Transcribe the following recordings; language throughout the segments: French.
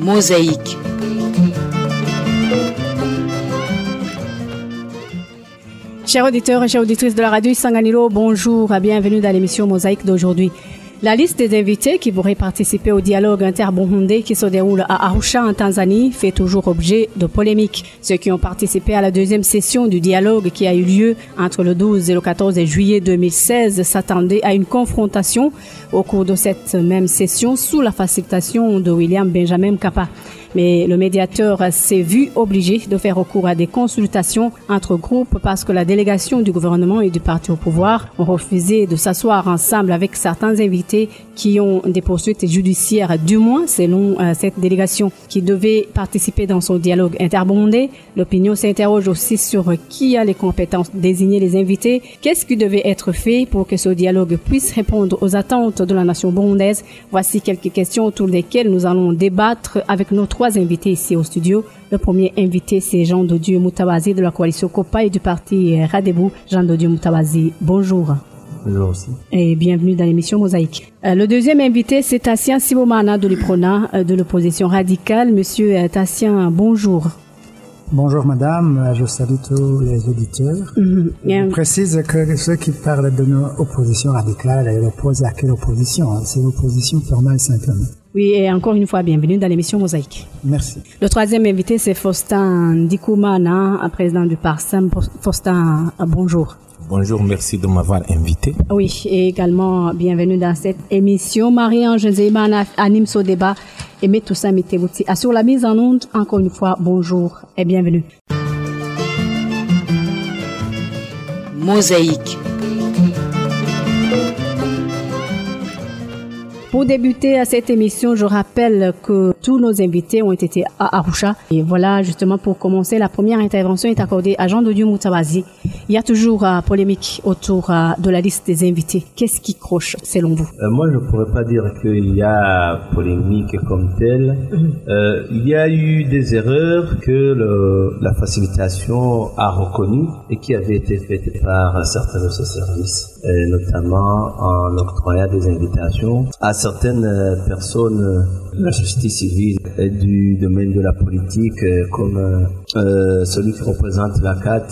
Mosaïque. Chers auditeurs et chères auditrices de la radio Sanganilo, bonjour et bienvenue dans l'émission Mosaïque d'aujourd'hui. La liste des invités qui pourraient participer au dialogue interburundais qui se déroule à Arusha en Tanzanie fait toujours objet de polémiques. Ceux qui ont participé à la deuxième session du dialogue qui a eu lieu entre le 12 et le 14 juillet 2016 s'attendaient à une confrontation au cours de cette même session sous la facilitation de William Benjamin Kappa mais le médiateur s'est vu obligé de faire recours à des consultations entre groupes parce que la délégation du gouvernement et du parti au pouvoir ont refusé de s'asseoir ensemble avec certains invités qui ont des poursuites judiciaires, du moins selon euh, cette délégation qui devait participer dans son dialogue interbondé. L'opinion s'interroge aussi sur qui a les compétences de désigner les invités, qu'est-ce qui devait être fait pour que ce dialogue puisse répondre aux attentes de la nation burundaise? Voici quelques questions autour desquelles nous allons débattre avec notre trois invités ici au studio. Le premier invité, c'est Jean de Dieu Moutawazi de la coalition COPA et du parti Radebou. Jean de Dieu Moutawazi, bonjour. Bonjour aussi. Et bienvenue dans l'émission Mosaïque. Euh, le deuxième invité, c'est Tassien Sibomana de l'IPRONA, euh, de l'opposition radicale. Monsieur euh, Tassien, bonjour. Bonjour madame, je salue tous les auditeurs. Mhm. Je précise que ceux qui parlent de nos oppositions radicales, ils opposent à quelle opposition hein? C'est l'opposition formelle simplement. Oui, et encore une fois, bienvenue dans l'émission Mosaïque. Merci. Le troisième invité, c'est Faustin Dikoumana, président du PARSEM. Faustin, bonjour. Bonjour, merci de m'avoir invité. Oui, et également bienvenue dans cette émission. Marie-Ange Zeimana anime ce débat et met tout ça Mitebouti. Sur la mise en onde, encore une fois, bonjour et bienvenue. Mosaïque. Pour débuter à cette émission, je rappelle que tous nos invités ont été à Arusha. Et voilà, justement, pour commencer, la première intervention est accordée à Jean de Dieu Moutawazi. Il y a toujours euh, polémique autour euh, de la liste des invités. Qu'est-ce qui croche, selon vous? Euh, moi, je ne pourrais pas dire qu'il y a polémique comme telle. Euh, il y a eu des erreurs que le- la facilitation a reconnues et qui avaient été faites par certains de ses services, notamment en octroyant des invitations à certaines personnes de la société civile et du domaine de la politique, comme euh, celui qui représente la CAT,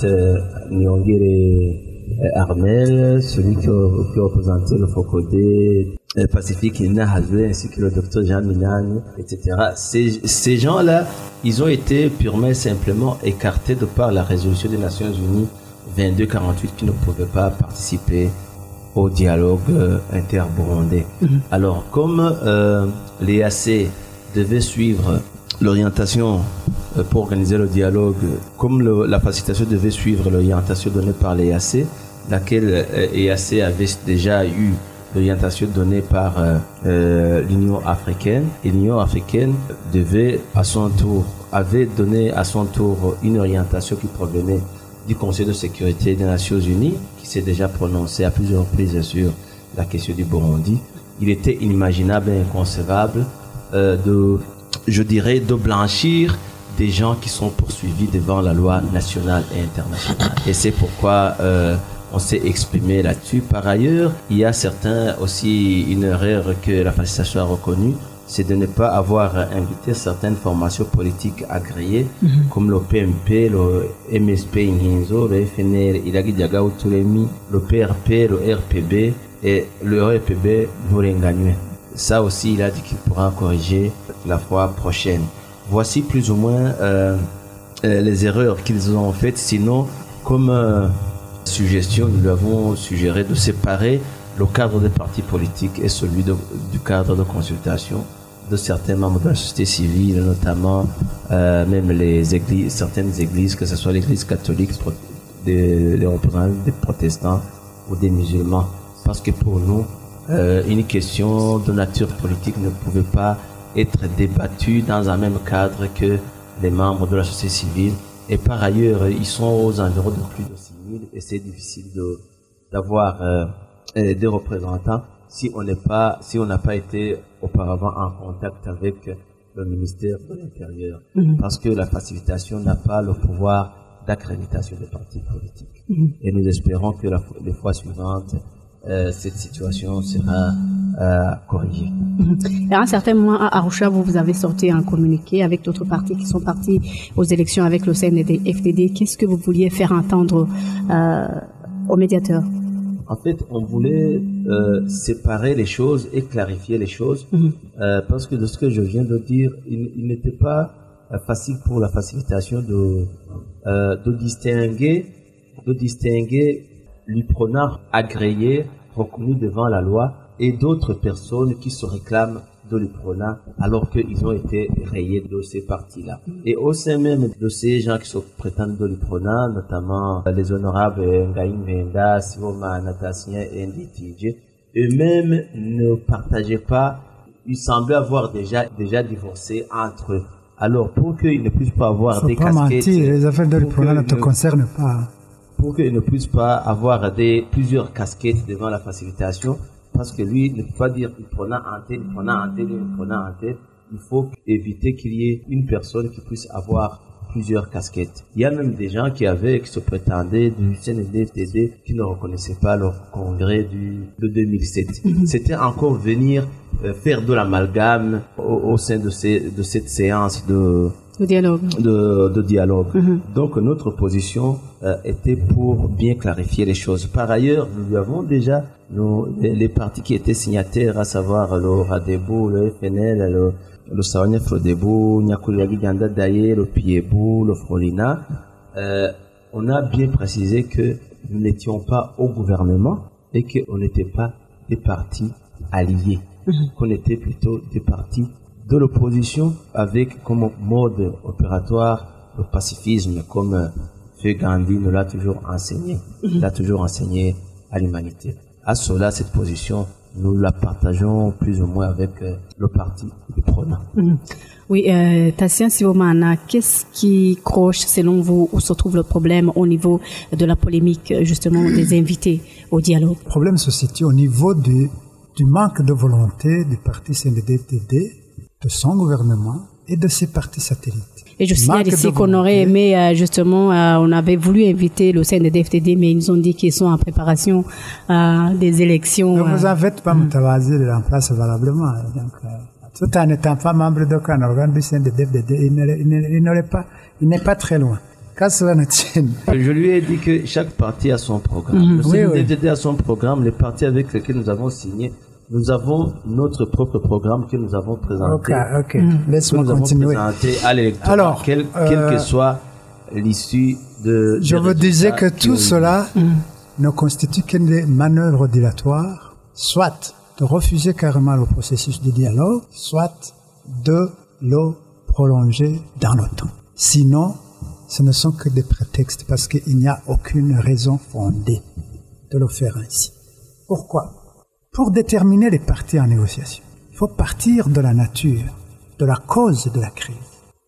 Nyongere euh, Armel, celui qui, qui représentait le FOCODé, euh, Pacifique Ina ainsi que le docteur Jean Minani, etc. Ces, ces gens-là, ils ont été purement et simplement écartés de par la résolution des Nations Unies 2248 qui ne pouvaient pas participer au dialogue euh, interburundais. Alors, comme euh, l'EAC devait suivre l'orientation pour organiser le dialogue, comme la facilitation devait suivre l'orientation donnée par l'EAC, laquelle euh, EAC avait déjà eu l'orientation donnée par euh, euh, l'Union africaine, et l'Union africaine devait à son tour, avait donné à son tour une orientation qui provenait du Conseil de sécurité des Nations Unies, qui s'est déjà prononcé à plusieurs reprises sur la question du Burundi. Il était inimaginable et inconcevable euh, de, je dirais, de blanchir des gens qui sont poursuivis devant la loi nationale et internationale. Et c'est pourquoi euh, on s'est exprimé là-dessus. Par ailleurs, il y a certains aussi une erreur que la facilitation a reconnue, c'est de ne pas avoir invité certaines formations politiques agréées, comme le PMP, le MSP Inhinzo, le FNR Iragi Diagao Touremi, le PRP, le RPB et le RPB Nourenganywe. Ça aussi, il a dit qu'il pourra corriger la fois prochaine. Voici plus ou moins euh, euh, les erreurs qu'ils ont faites. Sinon, comme euh, suggestion, nous lui avons suggéré de séparer le cadre des partis politiques et celui du cadre de consultation de certains membres de la société civile, notamment même les églises, certaines églises, que ce soit l'église catholique, des, représentants des protestants ou des musulmans. Parce que pour nous, une question de nature politique ne pouvait pas être débattue dans un même cadre que les membres de la société civile. Et par ailleurs, ils sont aux environs de plus de 6 000 et c'est difficile de d'avoir euh, euh, des représentants si on n'est pas si on n'a pas été auparavant en contact avec le ministère de l'Intérieur. Parce que la facilitation n'a pas le pouvoir d'accréditation des partis politiques. Et nous espérons que la, les fois suivantes euh, cette situation sera euh, corriger. Et à un certain moment, à Arusha, vous, vous avez sorti un communiqué avec d'autres partis qui sont partis aux élections avec le CND FTD. Qu'est-ce que vous vouliez faire entendre euh, aux médiateurs? En fait, on voulait euh, séparer les choses et clarifier les choses Mhm. euh, parce que de ce que je viens de dire, il, il n'était pas facile pour la facilitation de, euh, de distinguer, de distinguer l'UPRONA agréé, reconnu devant la loi, et d'autres personnes qui se réclament de l'UPRONA alors qu'ils ont été rayés de ces partis-là. Et au sein même de ces gens qui se prétendent de l'UPRONA, notamment les honorables Ngaïm Venda, Sivoma Natasien et Nditidje, eux-mêmes ne partageaient pas, ils semblaient avoir déjà, déjà divorcé entre eux. Alors, pour qu'ils ne puissent pas avoir Faut des pas casquettes, mentir, les affaires de ne te concernent pas. Pour qu'il ne puisse pas avoir des, plusieurs casquettes devant la facilitation, parce que lui ne peut pas dire il prenait un tel, il prenait un tel, il prenait un tel. Il faut éviter qu'il y ait une personne qui puisse avoir plusieurs casquettes. Il y a même des gens qui avaient, qui se prétendaient du CNDFTD, qui ne reconnaissaient pas leur congrès du, de 2007. C'était encore venir euh, faire de l'amalgame au, au sein de, ces, de cette séance de, Dialogue. de, de dialogue. Donc notre position euh, était pour bien clarifier les choses. Par ailleurs, nous avons déjà les, les partis qui étaient signataires, à savoir le Radebo, le FNL, le, le Sawanya Frodebo, Nyakuriagi Ganda Daye, le Piebou, le Frolina. Euh, on a bien précisé que nous n'étions pas au gouvernement et qu'on n'était pas des partis alliés, qu'on était plutôt des partis de l'opposition avec comme mode opératoire le pacifisme comme euh, Feu Gandhi nous l'a toujours enseigné, l'a toujours enseigné à l'humanité. À cela, cette position, nous la partageons plus ou moins avec euh, le parti du Prona. Oui, euh, Tassien Sivomana, qu'est-ce qui croche selon vous où se trouve le problème au niveau de la polémique justement des invités au dialogue? Le problème se situe au niveau du, du manque de volonté du parti CNDD-FDD, de son gouvernement et de ses partis satellites. Et je signale ici qu'on aurait aimé euh, justement, euh, on avait voulu inviter le CNDD-FTD, mais ils nous ont dit qu'ils sont en préparation euh, des élections. Ne vous en faites pas, Moutawazi le remplace valablement. Donc, euh, tout en n'étant pas membre d'aucun organe du CNDD-FDD, il il il il n'est pas très loin. Qu'à cela ne tienne? Je lui ai dit que chaque parti a son programme. Le Oui, oui. CNDD a son programme, les partis avec lesquels nous avons signé, nous avons notre propre programme que nous avons Ok, présenté. ok. que Laisse-moi nous avons continuer. présenté à l'électorat, Alors, quelle, euh, quelle que soit l'issue de. Je des vous disais que tout cela ne constitue qu'une manœuvre dilatoire, soit de refuser carrément le processus de dialogue, soit de le prolonger dans le temps. Sinon, ce ne sont que des prétextes parce qu'il n'y a aucune raison fondée de le faire ainsi. Pourquoi? Pour déterminer les parties en négociation, il faut partir de la nature, de la cause de la crise.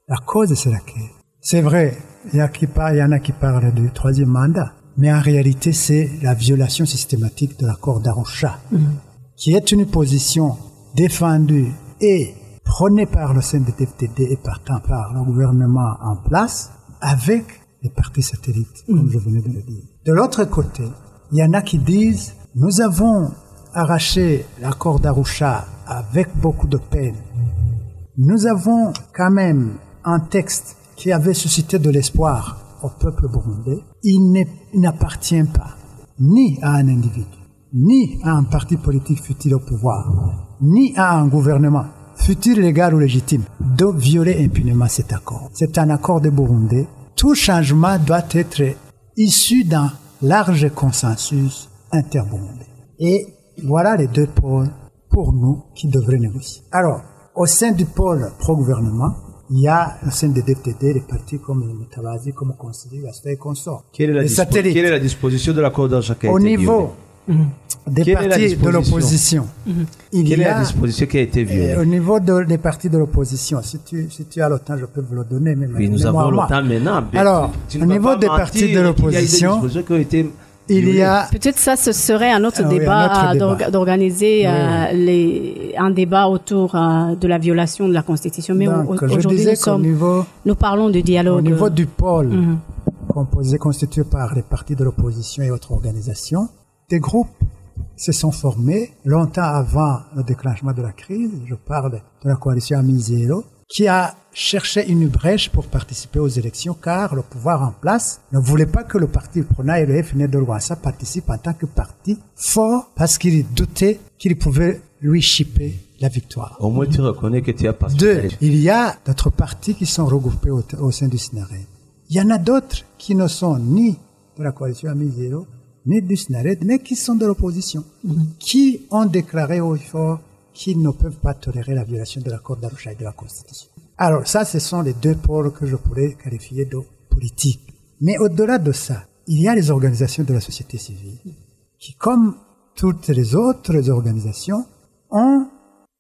La cause, c'est laquelle C'est vrai, il y, a qui par- il y en a qui parlent du troisième mandat, mais en réalité, c'est la violation systématique de l'accord d'Arusha, qui est une position défendue et prônée par le CNDD-FDD et partant par le gouvernement en place, avec les partis satellites, comme je venais de le dire. De l'autre côté, il y en a qui disent, nous avons arraché l'accord d'Arusha avec beaucoup de peine, nous avons quand même un texte qui avait suscité de l'espoir au peuple burundais. Il n'appartient pas ni à un individu, ni à un parti politique fut-il au pouvoir, ni à un gouvernement, fut-il légal ou légitime, de violer impunément cet accord. C'est un accord des Burundais. Tout changement doit être issu d'un large consensus interburundais. Et voilà les deux pôles pour nous qui devraient négocier. Alors, au sein du pôle pro-gouvernement, il y a au sein des DPD des partis comme le Mutabazi, comme Conseiller, Gaston et consorts. Quelle est, la dispo- quelle est la disposition de l'accord d'Arusha qui a Au été niveau des Quelle est partis de l'opposition, il Quelle y est a, la disposition qui a été violée euh, au niveau de- des partis de l'opposition, si tu, si tu as le temps, je peux vous le donner. Mais Oui, nous avons le temps maintenant. Alors, au niveau des partis qu'il y de a eu des l'opposition, dispositions qui ont été il y a Peut-être ça, ce serait un autre Ah débat d'organiser euh, les, un débat autour euh, de la violation de la Constitution. Mais au- aujourd'hui, nous, qu'au sommes, niveau nous parlons du Au dialogue. niveau du pôle Mhm. composé, constitué par les partis de l'opposition et autres organisations, des groupes se sont formés longtemps avant le déclenchement de la crise. Je parle de la coalition Amisero, qui a cherché une brèche pour participer aux élections car le pouvoir en place ne voulait pas que le parti Prona et le FNL de Rwanda participent en tant que parti fort parce qu'il doutait qu'il pouvait lui chipper la victoire. Au moins, tu reconnais que tu as passé. Deux, il y a d'autres partis qui sont regroupés au, au sein du SNARED. Il y en a d'autres qui ne sont ni de la coalition Amisero, ni du SNARED, mais qui sont de l'opposition, qui ont déclaré au fort qu'ils ne peuvent pas tolérer la violation de l'accord d'Arusha et de la Constitution. Alors ça, ce sont les deux pôles que je pourrais qualifier de politique. Mais au-delà de ça, il y a les organisations de la société civile qui, comme toutes les autres organisations, ont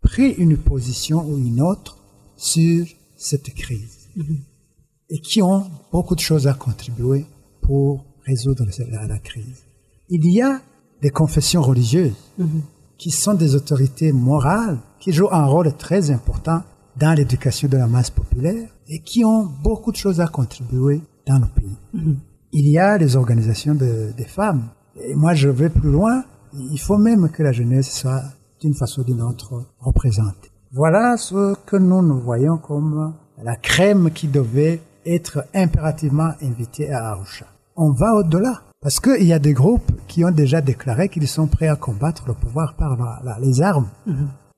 pris une position ou une autre sur cette crise et qui ont beaucoup de choses à contribuer pour résoudre la, la crise. Il y a des confessions religieuses qui sont des autorités morales qui jouent un rôle très important dans l'éducation de la masse populaire et qui ont beaucoup de choses à contribuer dans le pays. Il y a les organisations de- des femmes. Et moi, je vais plus loin. Il faut même que la jeunesse soit d'une façon ou d'une autre représentée. Voilà ce que nous nous voyons comme la crème qui devait être impérativement invitée à Arusha. On va au-delà. Parce qu'il y a des groupes qui ont déjà déclaré qu'ils sont prêts à combattre le pouvoir par la- les armes.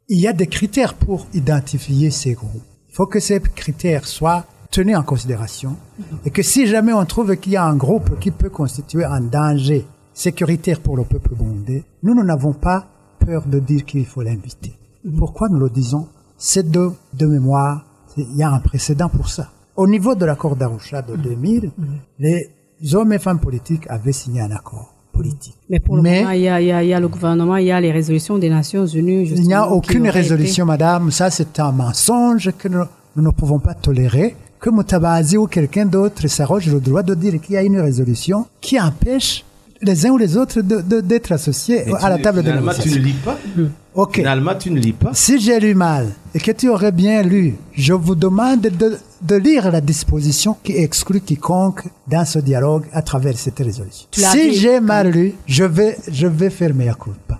Il y a des critères pour identifier ces groupes. Il faut que ces critères soient tenus en considération et que si jamais on trouve qu'il y a un groupe qui peut constituer un danger sécuritaire pour le peuple burundais, nous, nous n'avons pas peur de dire qu'il faut l'inviter. Pourquoi nous le disons? C'est de, de mémoire, il y a un précédent pour ça. Au niveau de l'accord d'Arusha de 2000, les hommes et femmes politiques avaient signé un accord politique. Mais pour le Mais- moment, il y, a, il, y a, il y a le gouvernement, il y a les résolutions des Nations Unies. Il n'y a aucune résolution, madame. Ça, c'est un mensonge que nous, nous ne pouvons pas tolérer. Que Mutabazi ou quelqu'un d'autre s'arroge le droit de dire qu'il y a une résolution qui empêche les uns ou les autres d'être associés Mais à la table de finalement, tu ne négociation. lis pas. Ok. Finalement, tu ne lis pas. Si j'ai lu mal et que tu aurais bien lu, je vous demande de, de lire la disposition qui exclut quiconque dans ce dialogue à travers cette résolution. Si j'ai mal lu, je vais, je vais faire mes culpa.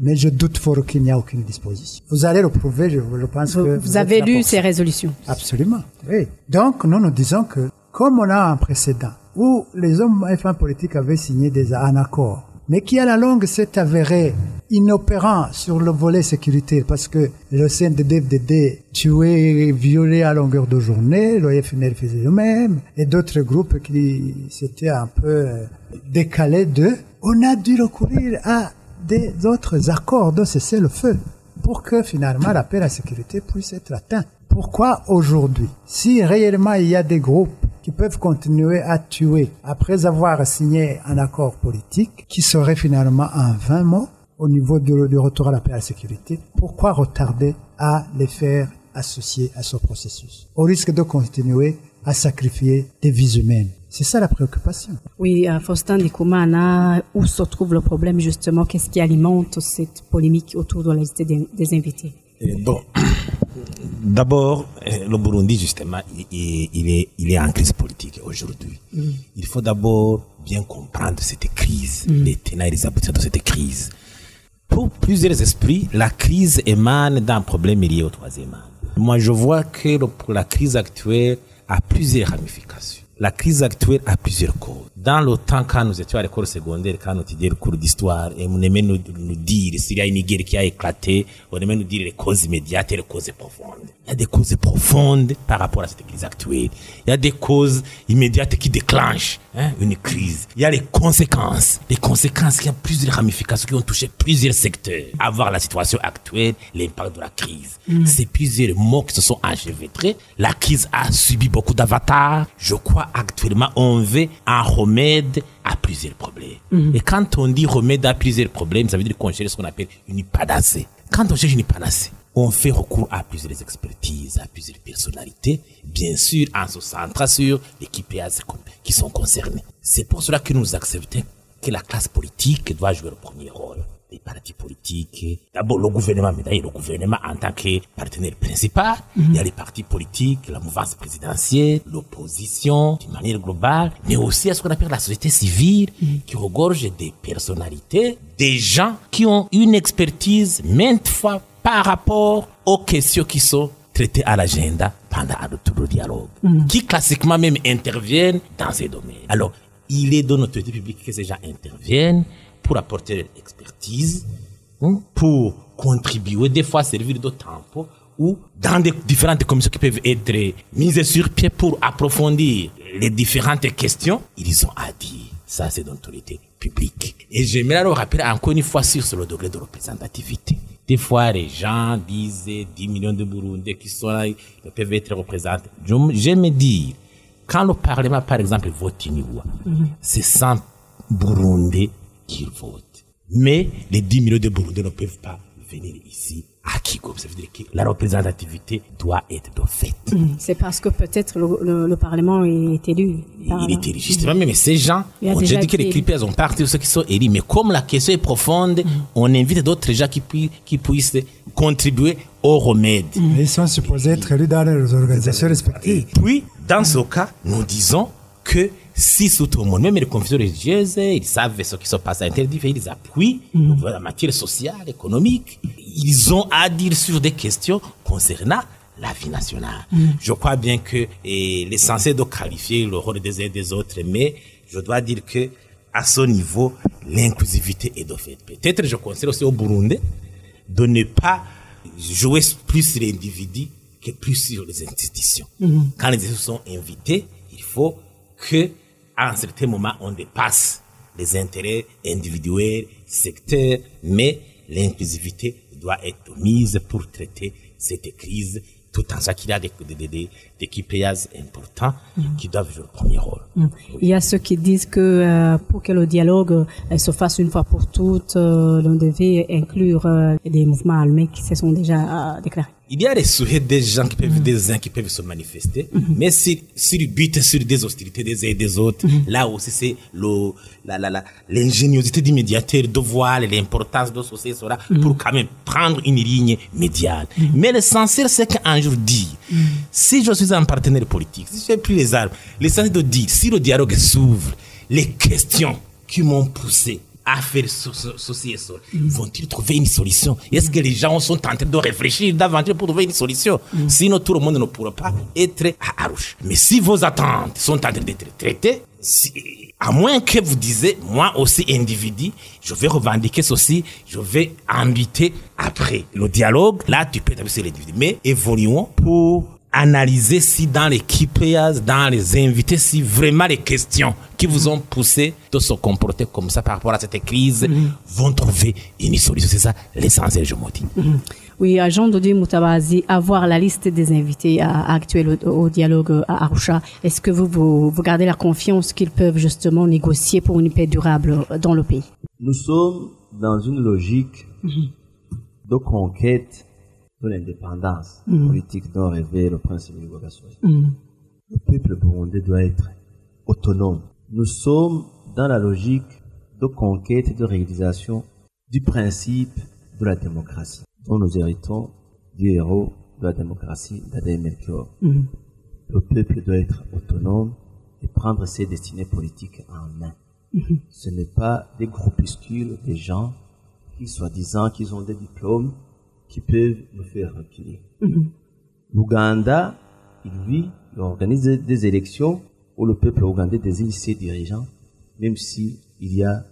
Mais je doute fort qu'il n'y a aucune disposition. Vous allez le prouver, je, je pense Vous, que... vous avez lu ces résolutions. Absolument, oui. Donc, nous nous disons que, comme on a un précédent où les hommes et femmes politiques avaient signé des, un accord, mais qui à la longue s'est avéré inopérant sur le volet sécurité parce que le CNDD-FDD et violait à longueur de journée, le FNL faisait le même, et d'autres groupes qui s'étaient un peu décalés d'eux, on a dû recourir à des autres accords de cesser le feu pour que finalement la paix et la sécurité puissent être atteints. Pourquoi aujourd'hui? Si réellement il y a des groupes qui peuvent continuer à tuer après avoir signé un accord politique qui serait finalement un vain mot au niveau du, du retour à la paix et à la sécurité, pourquoi retarder à les faire associer à ce processus? Au risque de continuer à sacrifier des vies humaines. C'est ça la préoccupation. Oui, euh, Faustin Ndikumana, où se trouve le problème justement? Qu'est-ce qui alimente cette polémique autour de la liste des, des invités? Eh, Bon, d'abord, eh, le Burundi, justement, il, il- est, il est en crise politique aujourd'hui. Il faut d'abord bien comprendre cette crise, les tenants et les aboutissants de cette crise. Pour plusieurs esprits, la crise émane d'un problème lié au troisième âge. Moi, je vois que le- la crise actuelle a plusieurs ramifications. La crise actuelle a plusieurs causes. Dans le temps, quand nous étions à l'école secondaire, quand nous étudions le cours d'histoire, et on aimait nous, nous dire s'il y a une guerre qui a éclaté, on aimait nous dire les causes immédiates et les causes profondes. Il y a des causes profondes par rapport à cette crise actuelle. Il y a des causes immédiates qui déclenchent hein, une crise. Il y a les conséquences. Les conséquences qui ont plusieurs ramifications, qui ont touché plusieurs secteurs. Avoir la situation actuelle, l'impact de la crise. C'est plusieurs mots qui se sont enchevêtrés. La crise a subi beaucoup d'avatars. Je crois actuellement on veut un remède à plusieurs problèmes. Et quand on dit remède à plusieurs problèmes, ça veut dire qu'on cherche ce qu'on appelle une panacée. Quand on cherche une panacée, on fait recours à plusieurs expertises, à plusieurs personnalités, bien sûr en se centrant sur l'équipe qui sont concernées. C'est pour cela que nous acceptons que la classe politique doit jouer le premier rôle. Des partis politiques. D'abord, le gouvernement, mais d'ailleurs, le gouvernement en tant que partenaire principal. Il y a les partis politiques, la mouvance présidentielle, l'opposition, d'une manière globale, mais aussi à ce qu'on appelle la société civile, qui regorge des personnalités, des gens qui ont une expertise maintes fois par rapport aux questions qui sont traitées à l'agenda pendant le dialogue, qui classiquement même interviennent dans ces domaines. Alors, il est de notre publique que ces gens interviennent pour apporter leur expertise, pour contribuer, des fois servir de tampon, ou dans des différentes commissions qui peuvent être mises sur pied pour approfondir les différentes questions, ils ont à dire. Ça, c'est d'autorité publique. Et j'aimerais alors rappeler encore une fois sur le degré de représentativité. Des fois, les gens disent 10 millions de Burundais qui sont là, ils peuvent être représentés. Je, je me dis, quand le Parlement, par exemple, vote une loi, c'est 100 Burundais qui votent. Mais les 10 millions de Burundais ne peuvent pas venir ici à Kigo. Ça veut dire que la représentativité doit être de fait. C'est parce que peut-être le, le- le Parlement est élu. par- Il est élu. Justement, mais ces gens, on déjà dit que les critères ont parti de ceux qui sont élus. Mais comme la question est profonde, on invite d'autres gens qui, pu- qui puissent contribuer au remède. Ils sont supposés être élus dans leurs organisations respectives. Puis, dans ce cas, nous disons que si sous tout le monde, même les confessions religieuses, ils savent ce qui se passe à l'intérieur ils appuient la matière sociale, économique. Ils ont à dire sur des questions concernant la vie nationale. Je crois bien que l'essentiel de qualifier le rôle des uns et des autres, mais je dois dire que à ce niveau, l'inclusivité est de fait. Peut-être je conseille aussi au Burundi de ne pas jouer plus sur l'individu que plus sur les institutions. Quand les institutions sont invitées, il faut que, à un certain moment, on dépasse les intérêts individuels, secteurs, mais l'inclusivité doit être mise pour traiter cette crise, tout en sachant qu'il y a des, des, des, des, des players importants qui doivent jouer le premier rôle. Il y a ceux qui disent que euh, pour que le dialogue euh, se fasse une fois pour toutes, euh, l'on devait inclure euh, des mouvements armés qui se sont déjà déclarés. Il y a les souhaits des gens qui peuvent, des uns qui peuvent se manifester, mais si, si le but sur des hostilités des uns et des autres, là aussi c'est le, la, la, la, l'ingéniosité du médiateur de voir l'importance de ceci, cela, pour quand même prendre une ligne médiane. Mais l'essentiel, c'est qu'un jour dire, si je suis un partenaire politique, si je fais plus les armes, l'essentiel de dire, si le dialogue s'ouvre, les questions qui m'ont poussé à faire ce- ce- ceci et cela, vont-ils trouver une solution? Est-ce que les gens sont en train de réfléchir davantage pour trouver une solution? Sinon, tout le monde ne pourra pas être à Arouche. Mais si vos attentes sont en train d'être traitées, si- à moins que vous disiez, moi aussi individu, je vais revendiquer ceci, je vais inviter après le dialogue. Là, tu peux établir sur l'individu. Mais évoluons pour analyser si dans l'équipe, dans les invités, si vraiment les questions qui vous ont poussé de se comporter comme ça par rapport à cette crise vont trouver une solution. C'est ça l'essentiel, je me dis. Oui, à Jean Dodi Moutabazi, avoir la liste des invités actuels au, au dialogue à Arusha, est-ce que vous, vous, vous gardez la confiance qu'ils peuvent justement négocier pour une paix durable dans le pays? Nous sommes dans une logique de conquête de l'indépendance politique dont rêvait le prince Gassoy. Le peuple burundais doit être autonome. Nous sommes dans la logique de conquête et de réalisation du principe de la démocratie, dont nous héritons du héros de la démocratie, d'Adam Melchior. Le peuple doit être autonome et prendre ses destinées politiques en main. Ce n'est pas des groupuscules de gens qui, soi-disant, qu'ils ont des diplômes, qui peuvent nous faire reculer. L'Ouganda, il vit, il organise des, élections où le peuple ougandais désigne ses dirigeants, même si il y a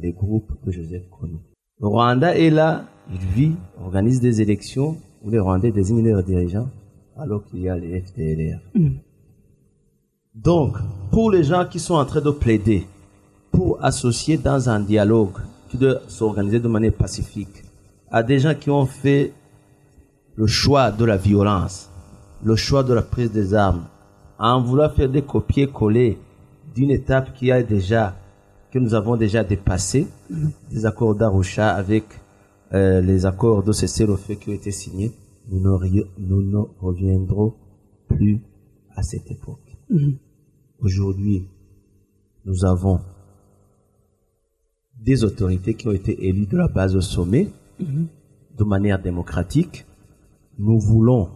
les groupes que Joseph connaît. Le Rwanda est là, il vit, organise des élections où les Rwandais désignent leurs dirigeants, alors qu'il y a les FDLR. Donc, pour les gens qui sont en train de plaider pour associer dans un dialogue qui doit s'organiser de manière pacifique à des gens qui ont fait le choix de la violence, le choix de la prise des armes, en vouloir faire des copier-coller d'une étape qui a déjà, que nous avons déjà dépassé, des accords d'Arusha avec euh, les accords de cessez-le-feu qui ont été signés, nous ne, ri- nous ne reviendrons plus à cette époque. Aujourd'hui, nous avons des autorités qui ont été élues de la base au sommet de manière démocratique. Nous voulons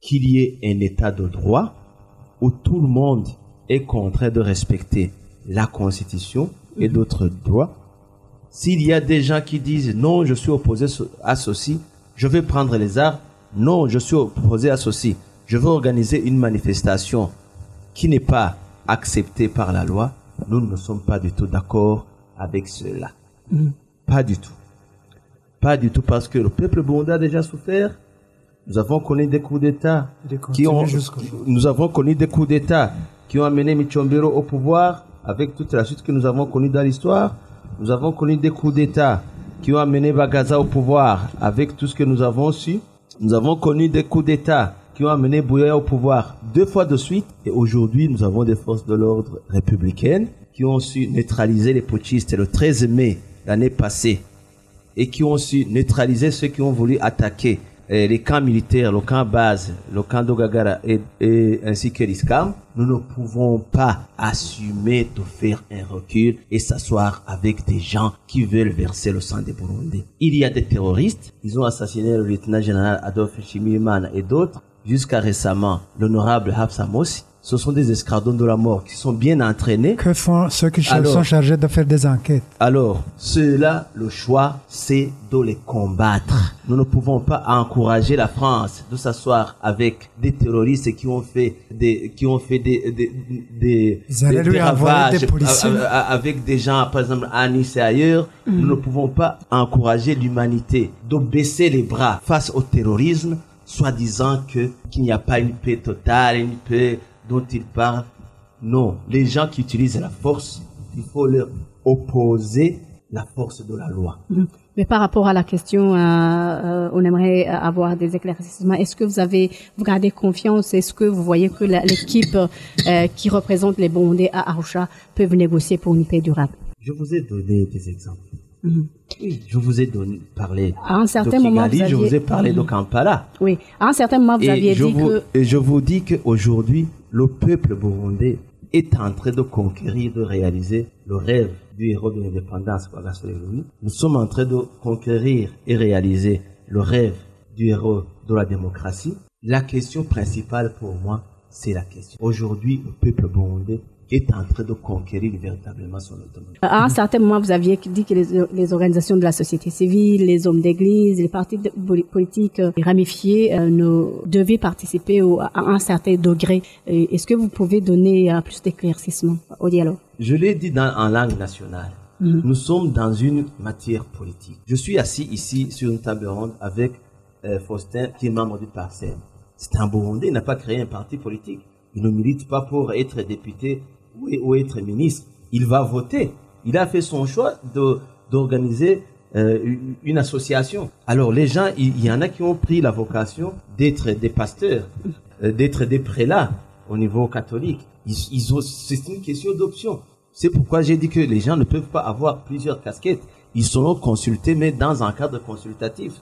qu'il y ait un état de droit où tout le monde est contraint de respecter la Constitution et d'autres droits. S'il y a des gens qui disent non, je suis opposé à ceci, je vais prendre les armes, non, je suis opposé à ceci, je veux organiser une manifestation qui n'est pas acceptée par la loi, nous ne sommes pas du tout d'accord avec cela. Pas du tout. Pas du tout parce que le peuple burundais a déjà souffert. Nous avons connu des coups d'État qui ont, nous avons connu des coups d'État qui ont amené Michombero au pouvoir avec toute la suite que nous avons connue dans l'histoire. Nous avons connu des coups d'État qui ont amené Bagaza au pouvoir avec tout ce que nous avons su. Nous avons connu des coups d'État qui ont amené Bouya au pouvoir deux fois de suite. Et aujourd'hui, nous avons des forces de l'ordre républicaines qui ont su neutraliser les putschistes le 13 mai l'année passée et qui ont su neutraliser ceux qui ont voulu attaquer eh, les camps militaires, le camp base, le camp d'Ogagara et, ainsi que l'ISCAM, nous ne pouvons pas assumer de faire un recul et s'asseoir avec des gens qui veulent verser le sang des Burundais. Il y a des terroristes, ils ont assassiné le lieutenant général Adolphe Chimiman et d'autres. Jusqu'à récemment, l'honorable Hafsa Mossi, ce sont des escadrons de la mort qui sont bien entraînés. Que font ceux qui Alors- sont chargés de faire des enquêtes Alors, ceux-là, le choix, c'est de les combattre. Nous ne pouvons pas encourager la France de s'asseoir avec des terroristes qui ont fait des, qui ont fait des, des, des, des a- a- avec des gens, par exemple, à Nice et ailleurs. Nous ne pouvons pas encourager l'humanité de baisser les bras face au terrorisme, soi-disant que, qu'il n'y a pas une paix totale, une paix dont ils parlent. Non, les gens qui utilisent la force, il faut leur opposer la force de la loi. Mais par rapport à la question, euh, euh, on aimerait avoir des éclaircissements. Est-ce que vous avez, vous gardez confiance? Est-ce que vous voyez que l'équipe euh, qui représente les Burundais à Arusha peuvent négocier pour une paix durable? Je vous ai donné des exemples. Mhm. Oui, je vous ai donné, parlé À un de certain moment, vous je vous aviez- ai parlé de Kampala. Oui. À un certain moment, vous aviez Et dit vous, que et je vous dis qu'aujourd'hui, le peuple burundais est en train de conquérir, de réaliser le rêve du héros de l'indépendance, Louis. Nous sommes en train de conquérir et réaliser le rêve du héros de la démocratie. La question principale pour moi, c'est la question. Aujourd'hui, le peuple burundais est en train de conquérir véritablement son autonomie. à un certain moment, vous aviez dit que les, les organisations de la société civile, les hommes d'église, les partis de- politiques euh, ramifiés euh, ne devaient participer au- à un certain degré. Est-ce que vous pouvez donner euh, plus d'éclaircissements au dialogue? Je l'ai dit dans, en langue nationale. Nous sommes dans une matière politique. Je suis assis ici sur une table ronde avec euh, Faustin, qui est membre du PARCEM. C'est un Burundais, il n'a pas créé un parti politique. Il ne milite pas pour être député ou, être ministre. Il va voter. Il a fait son choix d'organiser euh, une- association. Alors les gens, il y, en a qui ont pris la vocation d'être des pasteurs, euh, d'être des prélats au niveau catholique. Ils, ils ont, c'est une question d'option. C'est pourquoi j'ai dit que les gens ne peuvent pas avoir plusieurs casquettes. Ils seront consultés, mais dans un cadre consultatif.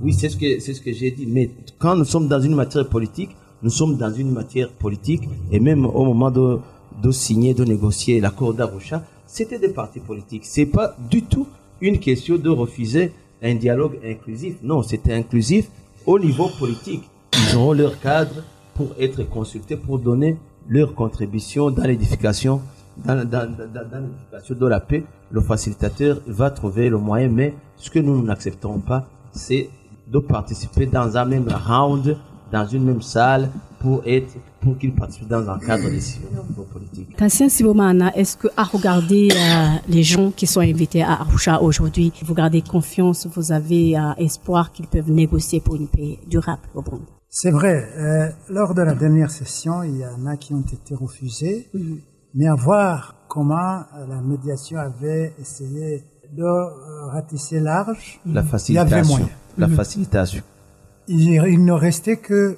Oui, c'est ce que c'est ce que j'ai dit. Mais quand nous sommes dans une matière politique, nous sommes dans une matière politique, et même au moment de de signer, de négocier l'accord d'Arusha, c'était des partis politiques. C'est pas du tout une question de refuser un dialogue inclusif. Non, c'était inclusif au niveau politique. Ils auront leur cadre pour être consultés, pour donner leur contribution dans l'édification, dans, l'édification de la paix. Le facilitateur va trouver le moyen, mais ce que nous n'acceptons pas, c'est de participer dans un même round, dans une même salle, pour être, pour qu'ils participent dans un cadre décisionnel au niveau politique. Cassien Sibomana, est-ce que à regarder euh, les gens qui sont invités à Arusha aujourd'hui, vous gardez confiance, vous avez euh, espoir qu'ils peuvent négocier pour une paix durable au Burundi C'est vrai, euh, lors de la dernière session, il y en a qui ont été refusés, mais à voir comment euh, la médiation avait essayé de euh, ratisser large, La il y avait facilitation. moyen. La facilitation. Il, il ne restait que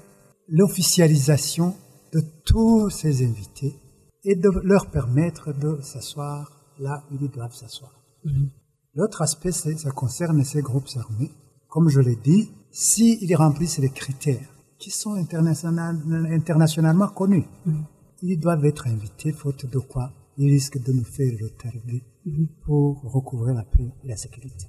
l'officialisation de tous ces invités et de leur permettre de s'asseoir là où ils doivent s'asseoir. L'autre aspect, ça concerne ces groupes armés. Comme je l'ai dit, s'ils remplissent les critères qui sont international- internationalement connus, ils doivent être invités, faute de quoi il risque de nous faire retarder pour recouvrir la paix et la sécurité.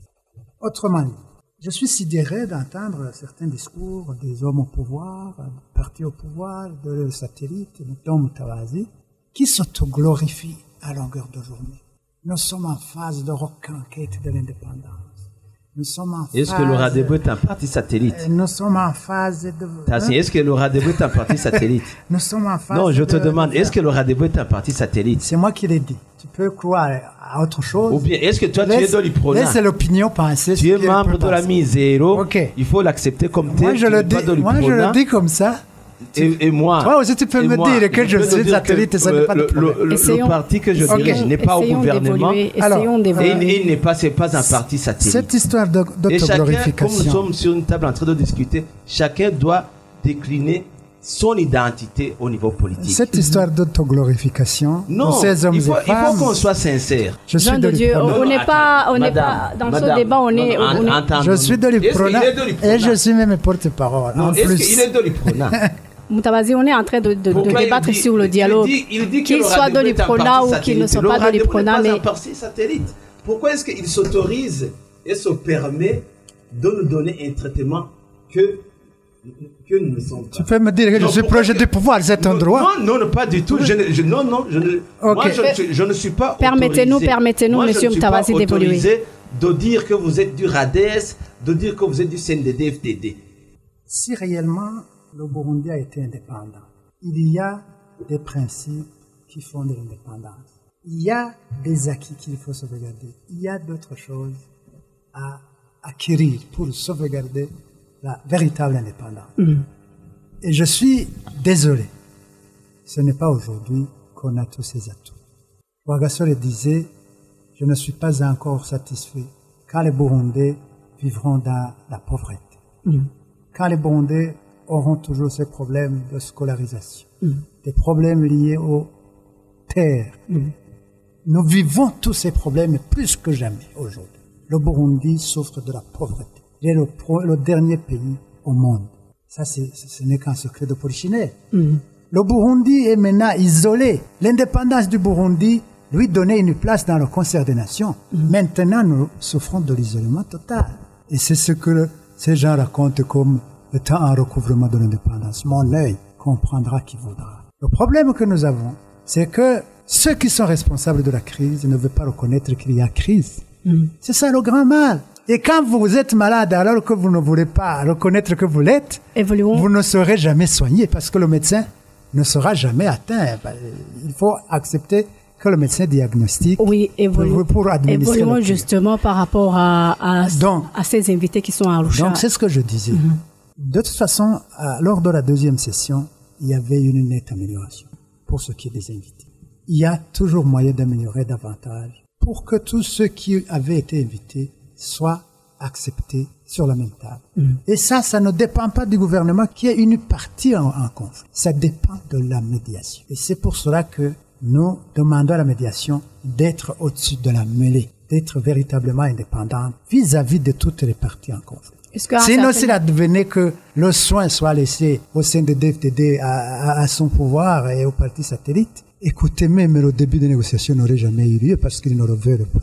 Autrement dit, je suis sidéré d'entendre certains discours des hommes au pouvoir, des partis au pouvoir, de satellites, notamment Moutawazi, qui s'autoglorifient à longueur de journée. Nous sommes en phase de reconquête de l'indépendance. Est-ce que le Radebo est un parti satellite? Nous sommes en phase de... Hein? Est-ce que le Radebo est un parti satellite? Nous sommes en phase Non, je te de- demande, est-ce que le Radebo est un parti satellite? C'est moi qui l'ai dit. Tu peux croire à autre chose. Ou bien, est-ce que toi, tu es Laisse- de l'Iprona Laisse l'opinion penser. Tu es membre de la penser. Misero. Ok. Il faut l'accepter comme tel. Moi, je le dis, moi, je le dis comme ça. Et, et moi. Toi aussi, tu peux me moi, dire que je te suis satellite, que, ça n'est pas de le, le- le- Essayons- le parti que je dirige n'est pas au gouvernement. Alors, Et il, n'est pas, c'est pas un parti satellite. Cette histoire chacun, comme nous d'autoglorification. sommes sur une table en train de discuter, chacun doit décliner son identité au niveau politique. Cette histoire d'autoglorification non, pour ces hommes il faut, qu'on soit sincère. je suis Jean de Dieu, on n'est pas, on n'est pas dans madame, ce débat, on est, non, non, on est-. Je suis de l'Iprona est et je suis même porte-parole. Non, En est-ce plus, qu'il est de l'Iprona Moutabazi, on est en train de, débattre dit- sur le dialogue. il dit que Qu'il le soit de l'Iprona ou qu'il ne soit pas de l'Iprona, mais satellite. Pourquoi est-ce qu'il s'autorise et se permet de nous donner un traitement que, que nous ne sommes pas? Tu peux me dire que je suis projet que- de pouvoir, c'est un Non, droit. Non, pas du tout. Je ne, je- non, non, je ne, moi, je, ne suis- je ne suis pas Permettez-nous, autorisé. permettez-nous, monsieur Mtawazi, d'évoluer. de dire que vous êtes du RADES, de dire que vous êtes du CNDD, FDD. Si réellement le Burundi a été indépendant, il y a des principes qui font de l'indépendance. Il y a des acquis qu'il faut sauvegarder. Il y a d'autres choses à acquérir pour sauvegarder la véritable indépendance. Et je suis désolé. Ce n'est pas aujourd'hui qu'on a tous ces atouts. Ouagasore disait, je ne suis pas encore satisfait quand les Burundais vivront dans la pauvreté quand les Burundais auront toujours ces problèmes de scolarisation, des problèmes liés aux terres. Nous vivons tous ces problèmes plus que jamais aujourd'hui. Le Burundi souffre de la pauvreté. Il est le, pro- le dernier pays au monde. Ça, ce n'est qu'un secret de polichinelle. Le Burundi est maintenant isolé. L'indépendance du Burundi lui donnait une place dans le concert des nations. Maintenant, nous souffrons de l'isolement total. Et c'est ce que le- ces gens racontent comme étant un recouvrement de l'indépendance. Mon œil comprendra qui voudra. Le problème que nous avons, c'est que ceux qui sont responsables de la crise ne veulent pas reconnaître qu'il y a crise. C'est ça le grand mal. Et quand vous êtes malade alors que vous ne voulez pas reconnaître que vous l'êtes, vous ne serez jamais soigné parce que le médecin ne sera jamais atteint. Ben, Il faut accepter que le médecin diagnostique Oui, évoluons. pour, administrer Évoluons justement par rapport à, à, Donc- à ces invités qui sont à Arusha. Donc c'est ce que je disais. Mhm. De toute façon, lors de la deuxième session, il y avait une nette amélioration pour ce qui est des invités. Il y a toujours moyen d'améliorer davantage pour que tous ceux qui avaient été invités soient acceptés sur la même table. Mhm. Et ça, ça ne dépend pas du gouvernement qui est une partie en, en conflit. Ça dépend de la médiation. Et c'est pour cela que nous demandons à la médiation d'être au-dessus de la mêlée, d'être véritablement indépendante vis-à-vis de toutes les parties en conflit. Sinon, s'il advenait que le soin soit laissé au sein de DFDD à, à- à son pouvoir et au parti satellite, écoutez, même le début des négociations n'aurait jamais eu lieu parce qu'ils ne le veulent pas.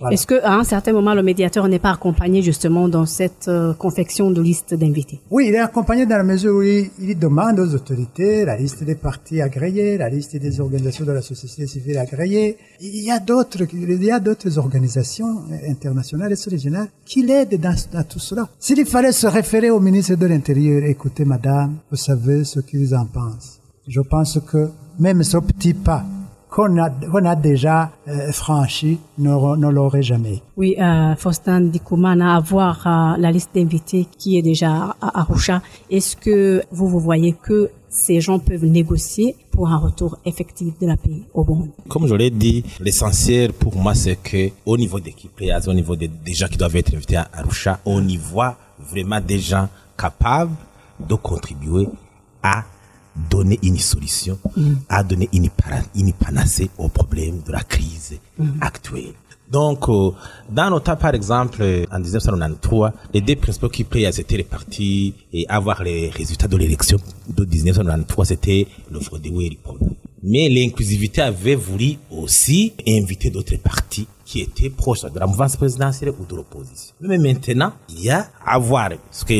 Voilà. Est-ce qu'à un certain moment, le médiateur n'est pas accompagné justement dans cette euh, confection de liste d'invités? Oui, il est accompagné dans la mesure où il, il demande aux autorités la liste des partis agréés, la liste des organisations de la société civile agréées. Il y a d'autres, il y a d'autres organisations internationales et régionales qui l'aident dans, dans tout cela. S'il fallait se référer au ministre de l'Intérieur, écoutez madame, vous savez ce qu'ils en pensent. Je pense que même ce petit pas qu'on a, qu'on a déjà euh, franchi ne, ne l'aurait jamais. Oui, euh, Faustin Dikoumana, à voir euh, la liste d'invités qui est déjà à Arusha, est-ce que vous, vous voyez que ces gens peuvent négocier pour un retour effectif de la paix au Burundi? Comme je l'ai dit, l'essentiel pour moi, c'est que au niveau players, au niveau des, des gens qui doivent être invités à Arusha, on y voit vraiment des gens capables de contribuer à donner une solution, à donner une, une panacée au problème de la crise actuelle. Donc, euh, dans notre par exemple, euh, en 1993, les deux principaux key players étaient les partis et avoir les résultats de l'élection de 1993, c'était le Frodéo et l'Ipona. Mais l'inclusivité avait voulu aussi inviter d'autres partis qui étaient proches de la mouvance présidentielle ou de l'opposition. Mais maintenant, il y a à voir ce que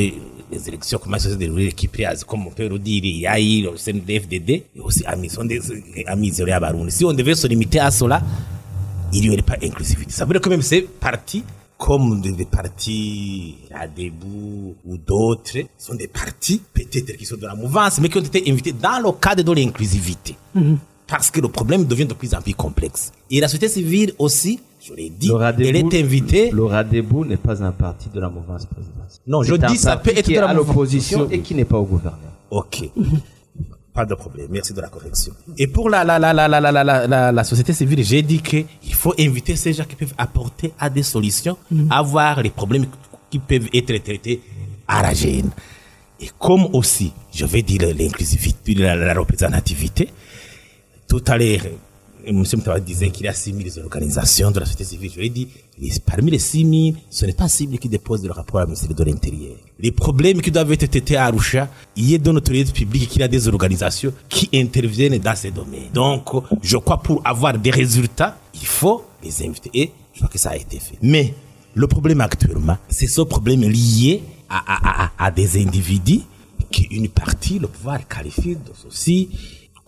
les élections commencent à se dérouler qui prise, comme on peut le dire, il y a eu le CNDFDD et aussi Amis, sont des amis isolés à Baroun. Si on devait se limiter à cela, il n'y aurait pas inclusivité. Ça veut dire que même ces partis, comme des, partis à debout ou d'autres, sont des partis peut-être qui sont de la mouvance, mais qui ont été invités dans le cadre de l'inclusivité. Parce que le problème devient de plus en plus complexe. Et la société civile aussi, je l'ai dit, elle est invitée. Le Radebou n'est pas un parti de la mouvance présidentielle. Non, je dis ça peut être qui de est la l'opposition et qui n'est pas au gouvernement. Ok. Pas de problème. Merci de la correction. Et pour la, la, la, la, la, la, la, la, la société civile, j'ai dit qu'il faut inviter ces gens qui peuvent apporter à des solutions, à voir les problèmes qui peuvent être traités à la gêne. Et comme aussi, je vais dire l'inclusivité, la, la représentativité, tout à l'heure, M. Mtawa disait qu'il y a 6 000 organisations de la société civile. Je lui ai dit, parmi les 6 000, ce n'est pas 6 000 qui déposent le rapport à ministère de l'Intérieur. Les problèmes qui doivent être traités à Arusha, il y dans notre aide publique qu'il y a des organisations qui interviennent dans ces domaines. Donc, je crois pour avoir des résultats, il faut les inviter. Et je crois que ça a été fait. Mais, le problème actuellement, c'est ce problème lié à, à, à, à des individus qu'une partie, le pouvoir qualifie de ceci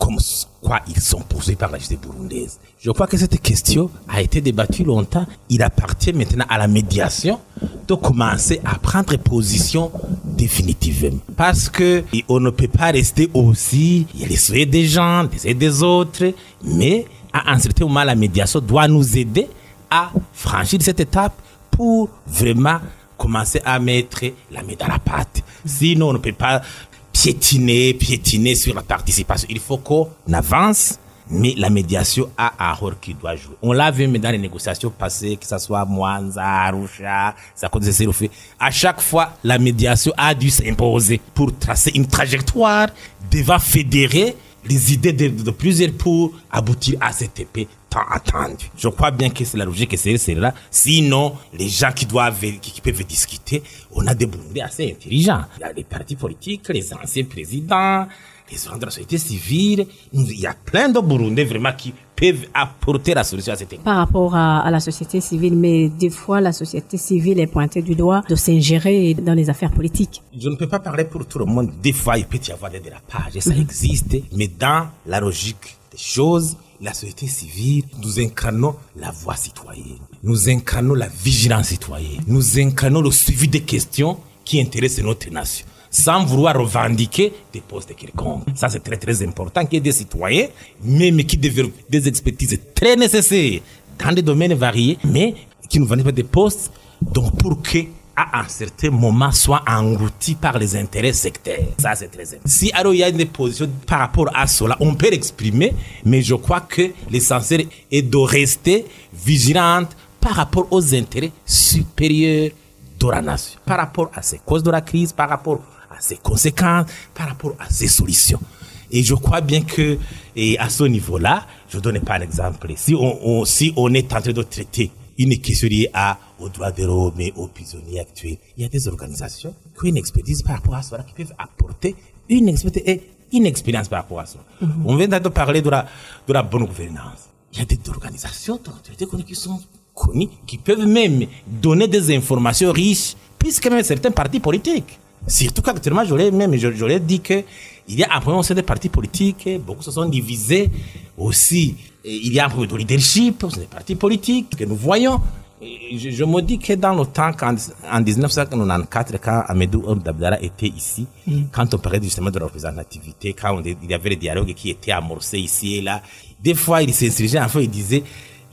comme quoi ils sont poursuivis par la justice burundaise. Je crois que cette question a été débattue longtemps. Il appartient maintenant à la médiation de commencer à prendre position définitivement. Parce que on ne peut pas rester aussi, il y a les souhaits des gens, les des autres, mais à un certain moment, la médiation doit nous aider à franchir cette étape pour vraiment commencer à mettre la main dans la pâte. Sinon, on ne peut pas piétiner, piétiner sur la participation. Il faut qu'on avance, mais la médiation a un rôle qui doit jouer. On l'a vu mais dans les négociations passées, que ce soit Mwanza, Arusha, de fait. À chaque fois, la médiation a dû s'imposer pour tracer une trajectoire devant fédérer les idées de, plusieurs pour aboutir à cette épée tant attendue. Je crois bien que c'est la logique que c'est celle-là. Sinon, les gens qui doivent, qui, peuvent discuter, on a des Burundais assez intelligents. Il y a les partis politiques, les anciens présidents, les gens de la société civile. Il y a plein de Burundais vraiment qui peuvent apporter la solution à cette. Par rapport à, à la société civile, mais des fois, la société civile est pointée du doigt de s'ingérer dans les affaires politiques. Je ne peux pas parler pour tout le monde. Des fois, il peut y avoir des dérapages, et ça existe. Mais dans la logique des choses, la société civile, nous incarnons la voix citoyenne. Nous incarnons la vigilance citoyenne. Nous incarnons le suivi des questions qui intéressent notre nation. Sans vouloir revendiquer des postes quelconques. Ça, c'est très, très important qu'il y ait des citoyens, même qui développent des expertises très nécessaires dans des domaines variés, mais qui ne vendent pas des postes. Donc, pour que à un certain moment soit englouti par les intérêts sectaires. Ça, c'est très important. Si alors il y a une position par rapport à cela, on peut l'exprimer, mais je crois que l'essentiel est de rester vigilante par rapport aux intérêts supérieurs de la nation, par rapport à ces causes de la crise, par rapport ses conséquences, par rapport à ses solutions. Et je crois bien que, et à ce niveau-là, je donne pas un exemple. Si on, on- si on est en train de traiter une question liée à, aux droits de l'homme et aux prisonniers actuels, il y a des organisations qui ont une expertise par rapport à cela, qui peuvent apporter une expertise et une expérience par rapport à cela. On vient de parler de la, de la bonne gouvernance. Il y a des organisations qui sont connues, qui peuvent même donner des informations riches, puisque même certains partis politiques. Surtout qu'actuellement, j'aurais même, je- j'aurais dit que il y a un problème au sein des partis politiques, beaucoup se sont divisés aussi. Et il y a un problème de leadership au sein des partis politiques que nous voyons. Je, je me dis que dans le temps, quand, en 1994, quand Amédou Ould Abdallah était ici, quand on parlait justement de la représentativité, quand on- il y avait des dialogues qui étaient amorcés ici et là, des fois, il s'insurgeait, enfin, il disait,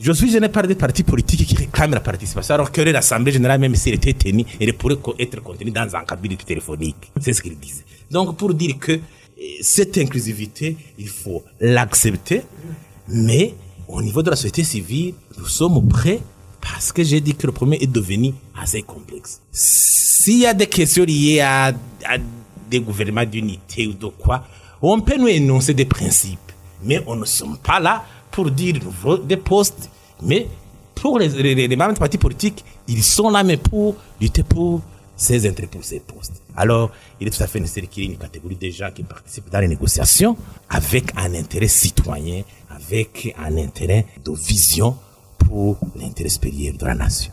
je suis gêné par des partis politiques qui réclament la participation, alors que l'Assemblée générale, même si elle était tenue, elle pourrait être contenue dans un cabinet téléphonique. C'est ce qu'il disait. Donc, pour dire que euh, cette inclusivité, il faut l'accepter, mais au niveau de la société civile, nous sommes prêts parce que j'ai dit que le problème est devenu assez complexe. S'il y a des questions liées à des gouvernements d'unité ou de quoi, on peut nous énoncer des principes, mais on ne sommes pas là pour dire des postes, mais pour les, les, les membres des partis politiques, ils sont là mais pour lutter pour ses intérêts pour ses postes. Alors, il est tout à fait nécessaire qu'il y ait une catégorie de gens qui participent dans les négociations avec un intérêt citoyen, avec un intérêt de vision pour l'intérêt supérieur de la nation.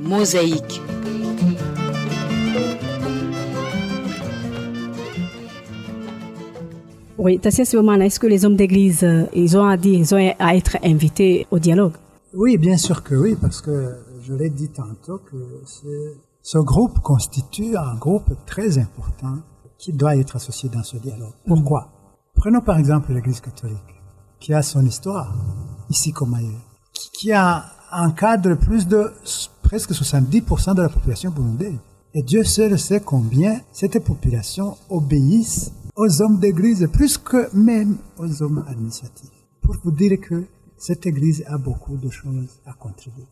Mosaïque. Oui, Tassia Sibomana, est-ce que les hommes d'église, euh, ils ont à dire, ils ont à être invités au dialogue? Oui, bien sûr que oui, parce que je l'ai dit tantôt que ce groupe constitue un groupe très important qui doit être associé dans ce dialogue. Pourquoi? Prenons par exemple l'Église catholique, qui a son histoire, ici comme ailleurs, qui a encadre plus de presque 70% de la population burundaise. Et Dieu seul sait combien cette population obéisse aux hommes d'église, plus que même aux hommes administratifs. Pour vous dire que cette église a beaucoup de choses à contribuer.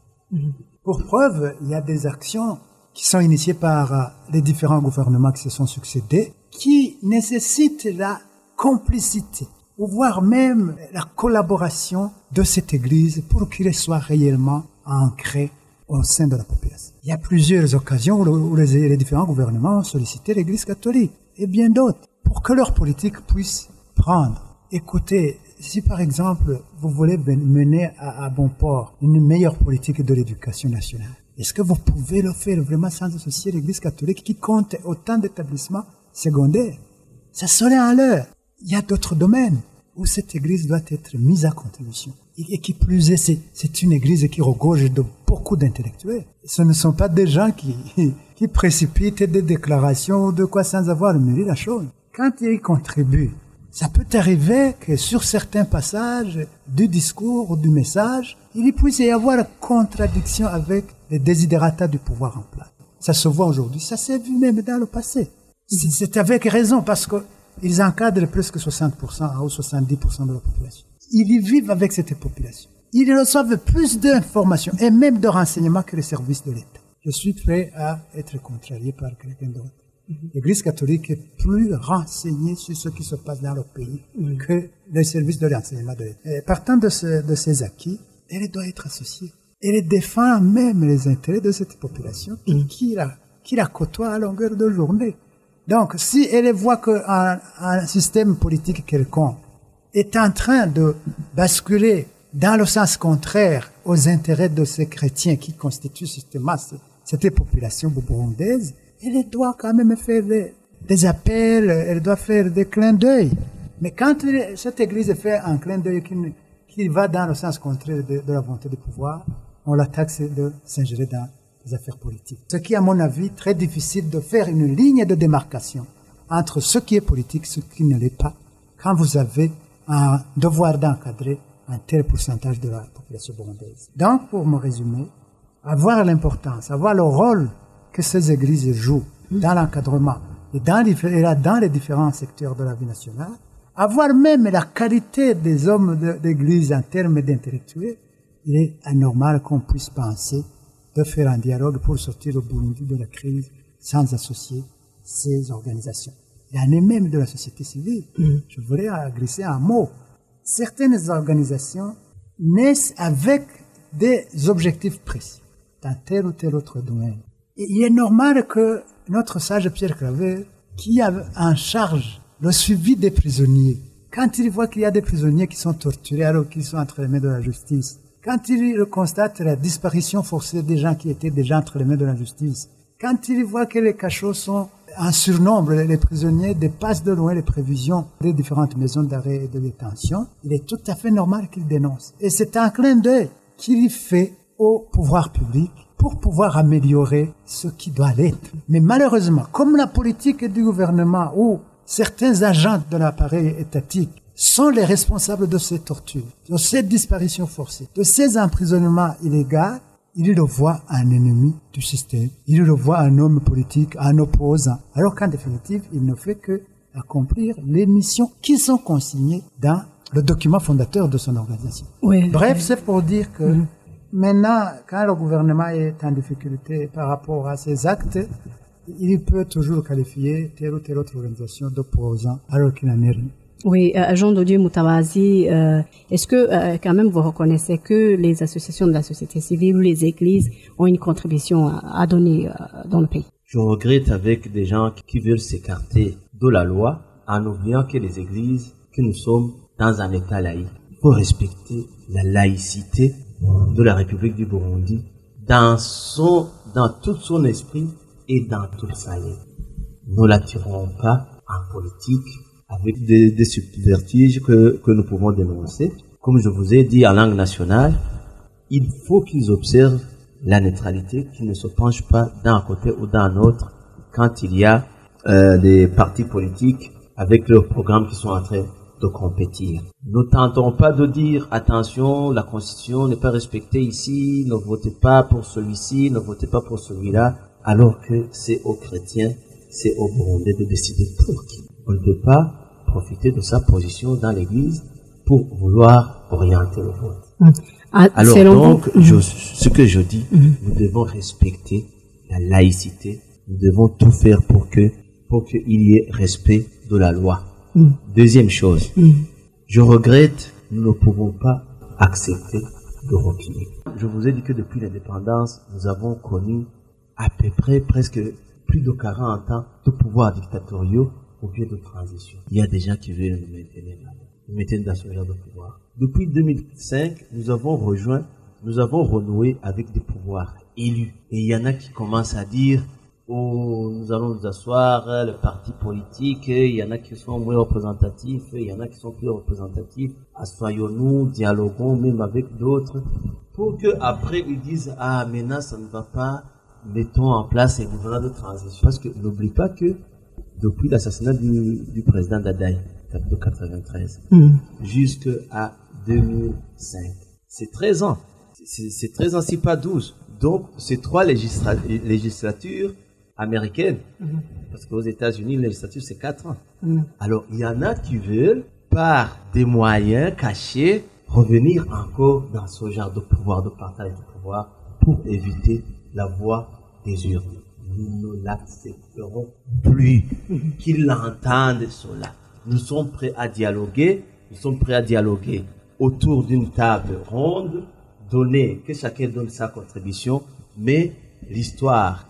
Pour preuve, il y a des actions qui sont initiées par euh, les différents gouvernements qui se sont succédés, qui nécessitent la complicité, ou voire même la collaboration de cette église pour qu'il soit réellement ancré au sein de la population. Il y a plusieurs occasions où les différents gouvernements ont sollicité l'église catholique et bien d'autres pour que leur politique puisse prendre. Écoutez, si par exemple vous voulez mener à, bon port une meilleure politique de l'éducation nationale, est-ce que vous pouvez le faire vraiment sans associer l'Église catholique qui compte autant d'établissements secondaires? Ça serait à l'heure. Il y a d'autres domaines où cette Église doit être mise à contribution. Et, qui plus est, c'est une Église qui regorge de beaucoup d'intellectuels. Ce ne sont pas des gens qui, qui précipitent des déclarations ou de quoi sans avoir mûri la chose quand il contribue, ça peut arriver que sur certains passages du discours ou du message, il puisse y avoir contradiction avec les désidératas du pouvoir en place. Ça se voit aujourd'hui, ça s'est vu même dans le passé. C'est avec raison parce qu'ils encadrent presque 60% ou 70% de la population. Ils y vivent avec cette population. Ils reçoivent plus d'informations et même de renseignements que les services de l'État. Je suis prêt à être contrarié par quelqu'un d'autre. L'Église catholique est plus renseignée sur ce qui se passe dans le pays que les services de l'enseignement de l'État. Partant de, de ces acquis, elle doit être associée. Elle défend même les intérêts de cette population qui, la, qui la côtoie à longueur de journée. Donc, si elle voit qu'un un système politique quelconque est en train de basculer dans le sens contraire aux intérêts de ces chrétiens qui constituent systématiquement cette population burundaise, elle doit quand même faire des, appels, elle doit faire des clins d'œil. Mais quand cette église fait un clin d'œil qui, va dans le sens contraire de, la volonté du pouvoir, on l'attaque de s'ingérer dans les affaires politiques. Ce qui à mon avis, très difficile de faire une ligne de démarcation entre ce qui est politique et ce qui ne l'est pas, quand vous avez un devoir d'encadrer un tel pourcentage de la population burundaise. Donc, pour me résumer, avoir l'importance, avoir le rôle que ces églises jouent dans l'encadrement et dans, dans les différents secteurs de la vie nationale, avoir même la qualité des hommes d'église en termes d'intellectuels, il est anormal qu'on puisse penser de faire un dialogue pour sortir au Burundi de la crise sans associer ces organisations. Il y en a même de la société civile. Mm. Je voulais glisser un mot. Certaines organisations naissent avec des objectifs précis dans tel ou tel autre domaine il est normal que notre sage Pierre Claver, qui a en charge le suivi des prisonniers, quand il voit qu'il y a des prisonniers qui sont torturés alors qu'ils sont entre les mains de la justice, quand il constate la disparition forcée des gens qui étaient déjà entre les mains de la justice, quand il voit que les cachots sont en surnombre, les prisonniers dépassent de loin les prévisions des différentes maisons d'arrêt et de détention, il est tout à fait normal qu'il dénonce. Et c'est un clin d'œil qu'il fait au pouvoir public pour pouvoir améliorer ce qui doit l'être. Mais malheureusement, comme la politique du gouvernement ou certains agents de l'appareil étatique sont les responsables de ces tortures, de ces disparitions forcées, de ces emprisonnements illégaux, ils le voient un ennemi du système, ils le voient un homme politique, un opposant, alors qu'en définitive, il ne fait que accomplir les missions qui sont consignées dans le document fondateur de son organisation. Bref, c'est pour dire que mhm. Maintenant, quand le gouvernement est en difficulté par rapport à ses actes, il peut toujours qualifier telle ou telle autre organisation d'opposant alors qu'il n'en est rien. Oui, euh, Jean Dodieu Moutawazi, euh, est-ce que euh, quand même vous reconnaissez que les associations de la société civile ou les églises ont une contribution à, à donner euh, dans le pays? Je regrette avec des gens qui veulent s'écarter de la loi en oubliant que les églises, que nous sommes dans un État laïque. Il faut respecter la laïcité de la République du Burundi dans son, dans tout son esprit et dans toute sa lettre. Nous l'attirons pas en politique avec des, des subterfuges que, que nous pouvons dénoncer. Comme je vous ai dit en langue nationale, il faut qu'ils observent la neutralité, qu'ils ne se penchent pas d'un côté ou d'un autre quand il y a euh, des partis politiques avec leurs programmes qui sont en train de compétir. Ne tentons pas de dire attention, la constitution n'est pas respectée ici, ne votez pas pour celui-ci, ne votez pas pour celui-là, alors que c'est aux chrétiens, c'est aux Burundais de décider pour qui. On ne peut pas profiter de sa position dans l'église pour vouloir orienter le vote. Ah, Alors donc, vous- je- ce que je dis, nous devons respecter la laïcité. Nous devons tout faire pour que pour qu'il y ait respect de la loi. Deuxième chose, je regrette, nous ne pouvons pas accepter de reculer. Je vous ai dit que depuis l'indépendance, nous avons connu à peu près presque plus de 40 ans de pouvoirs dictatoriaux au lieu de transition. Il y a des gens qui veulent nous maintenir là nous maintenir dans ce genre de pouvoir. Depuis 2005, nous avons rejoint, nous avons renoué avec des pouvoirs élus. Et il y en a qui commencent à dire, oh, nous allons nous asseoir, euh, le parti politique, euh, il y en a qui sont moins représentatifs, il y en a qui sont plus représentatifs. Assoyons-nous, dialoguons même avec d'autres, pour que après ils disent, ah, maintenant ça ne va pas, mettons en place un gouvernement de transition. Parce que n'oublie pas que depuis l'assassinat du, du président Dadaï, de 93, jusqu'à 2005. C'est 13 ans. C'est c'est 13 ans, si pas 12. Donc, c'est trois législa- législatures américaines. Parce qu'aux États-Unis, la législature, c'est 4 ans. Alors, il y en a qui veulent, par des moyens cachés, revenir encore dans ce genre de pouvoir, de partage de pouvoir, pour éviter la voie des urnes. Nous ne l'accepterons plus qu'ils entendent cela. Nous sommes prêts à dialoguer, nous sommes prêts à dialoguer autour d'une table ronde, donner, que chacun donne sa contribution, mais l'histoire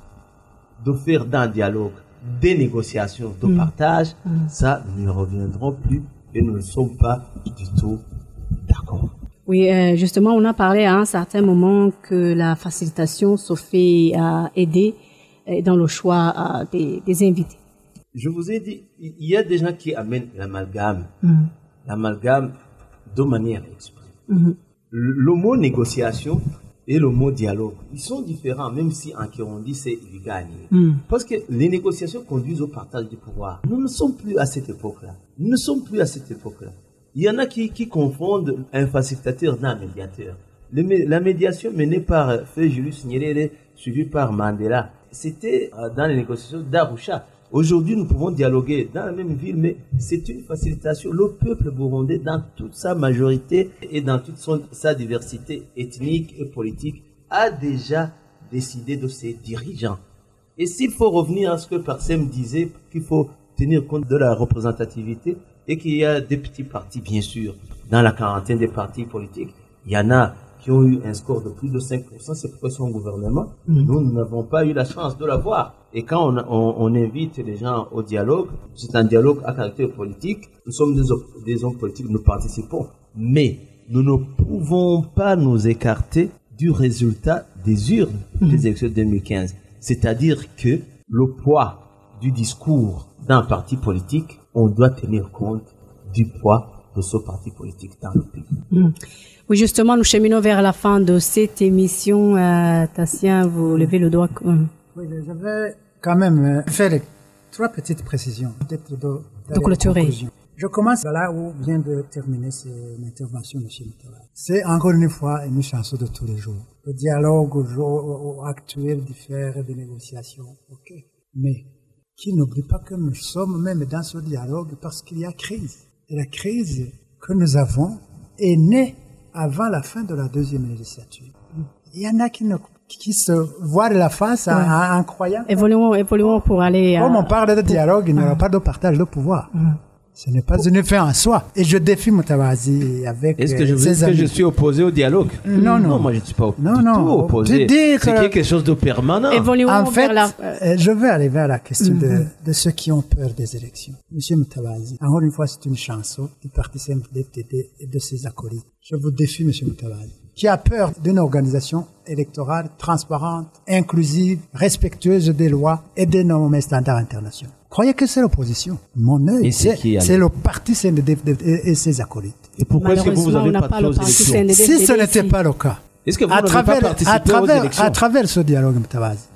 de faire d'un dialogue des négociations de partage, ça, nous ne reviendrons plus et nous ne sommes pas du tout d'accord. Oui, euh, justement, on a parlé à un certain moment que la facilitation se fait euh, aider euh, dans le choix euh, des, des invités. Je vous ai dit, il y a des gens qui amènent l'amalgame, l'amalgame de manière exprès. Le, le mot négociation et le mot dialogue, ils sont différents, même si en Kirundi c'est il gagne. Parce que les négociations conduisent au partage du pouvoir. Nous ne sommes plus à cette époque-là. Nous ne sommes plus à cette époque-là. Il y en a qui, qui confondent un facilitateur d'un médiateur. Le la médiation menée par euh, Feu Julius Nyerere, suivie par Mandela, c'était euh, dans les négociations d'Arusha. Aujourd'hui, nous pouvons dialoguer dans la même ville, mais c'est une facilitation. Le peuple burundais, dans toute sa majorité et dans toute sa diversité ethnique et politique, a déjà décidé de ses dirigeants. Et s'il faut revenir à ce que Parsem disait, qu'il faut tenir compte de la représentativité et qu'il y a des petits partis, bien sûr, dans la quarantaine des partis politiques, il y en a qui ont eu un score de plus de 5%, c'est pourquoi ils sont au gouvernement. Nous, nous n'avons pas eu la chance de l'avoir. Et quand on, on- on invite les gens au dialogue, c'est un dialogue à caractère politique, nous sommes des, hommes politiques, nous participons. Mais nous ne pouvons pas nous écarter du résultat des urnes des élections de 2015. C'est-à-dire que le poids du discours d'un parti politique, on doit tenir compte du poids de ce parti politique dans le pays. Oui, justement, nous cheminons vers la fin de cette émission. Euh, Tassien, vous levez le doigt. Oui, je vais quand même euh, faire trois petites précisions, peut-être de, clôturer. Je commence là où vient de terminer son intervention, M. Mitterrand. C'est encore une fois une chanson de tous les jours. Le dialogue au jour au actuel diffère des négociations, ok. Mais qui n'oublie pas que nous sommes même dans ce dialogue parce qu'il y a crise. Et la crise que nous avons est née avant la fin de la deuxième législature. Il y en a qui, ne, qui se voient de la face en- en, en croyant Évoluons, évoluons pour aller. à- comme on parle de dialogue, il n'y aura pas de partage de pouvoir. Ce n'est pas une fin en soi. Et je défie Moutawazi avec Est-ce que, je, euh, ses est-ce que je suis opposé au dialogue Non, non. moi je ne suis pas Non, du non. tout opposé. Tu dis que- C'est quelque chose de permanent. Évoluons En fait, vers la... euh, je vais arriver à la question de, de ceux qui ont peur des élections. Monsieur Moutawazi, encore une fois, c'est une chanson du Parti CNDD et de ses acolytes. Je vous défie, Monsieur Moutawazi, qui a peur d'une organisation électorale transparente, inclusive, respectueuse des lois et des normes et standards internationaux. Croyez que c'est l'opposition. Mon œil, c'est le Parti CNDD et, et ses acolytes. Et pourquoi est-ce que vous, vous Malheureusement, avez on n'a pas pas le parti. Si ce n'était pas le cas, Est-ce que vous à n'avez travers, pas participé à, travers, aux élections à travers ce dialogue,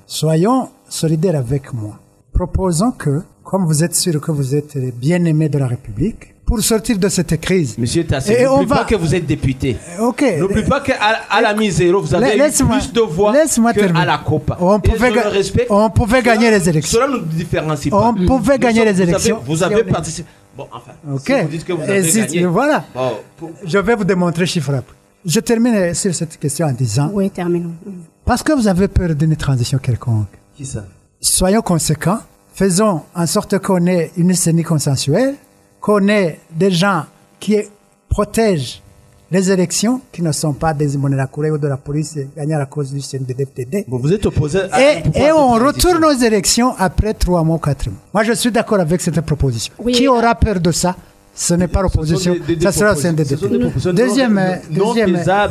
soyons solidaires avec moi. Proposons que, comme vous êtes sûr que vous êtes les bien-aimés de la République, pour sortir de cette crise. Monsieur Tassé, Et on n'oublie va- pas que vous êtes député. Ok. N'oublie pas qu'à à la misère, vous avez eu plus de voix qu'à la Copa. On pouvait je ga- le respecte. on pouvait Cela- gagner les élections. Cela nous différencie pas. On pouvait Nous gagner sommes- les vous avez- élections. Vous avez participé. Bon, enfin. Ok. Si vous dites que vous avez si- gagné. voilà. bon, pour- Je vais vous démontrer chiffre peu. Je termine sur cette question en disant, Oui, terminons. parce que vous avez peur d'une transition quelconque, Qui ça? Soyons conséquents, faisons en sorte qu'on ait une CENI consensuelle, qu'on ait des gens qui protègent les élections, qui ne sont pas des Imbonerakure ou de la police gagnant à la cause du CNDD-FDD. Bon, Vous êtes opposé à Et, et on retourne aux élections après trois mois ou quatre mois. Moi, je suis d'accord avec cette proposition. Oui, qui euh, aura peur de ça? Ce n'est pas l'opposition, ça sera propositions Deuxième, non- euh, non deuxième,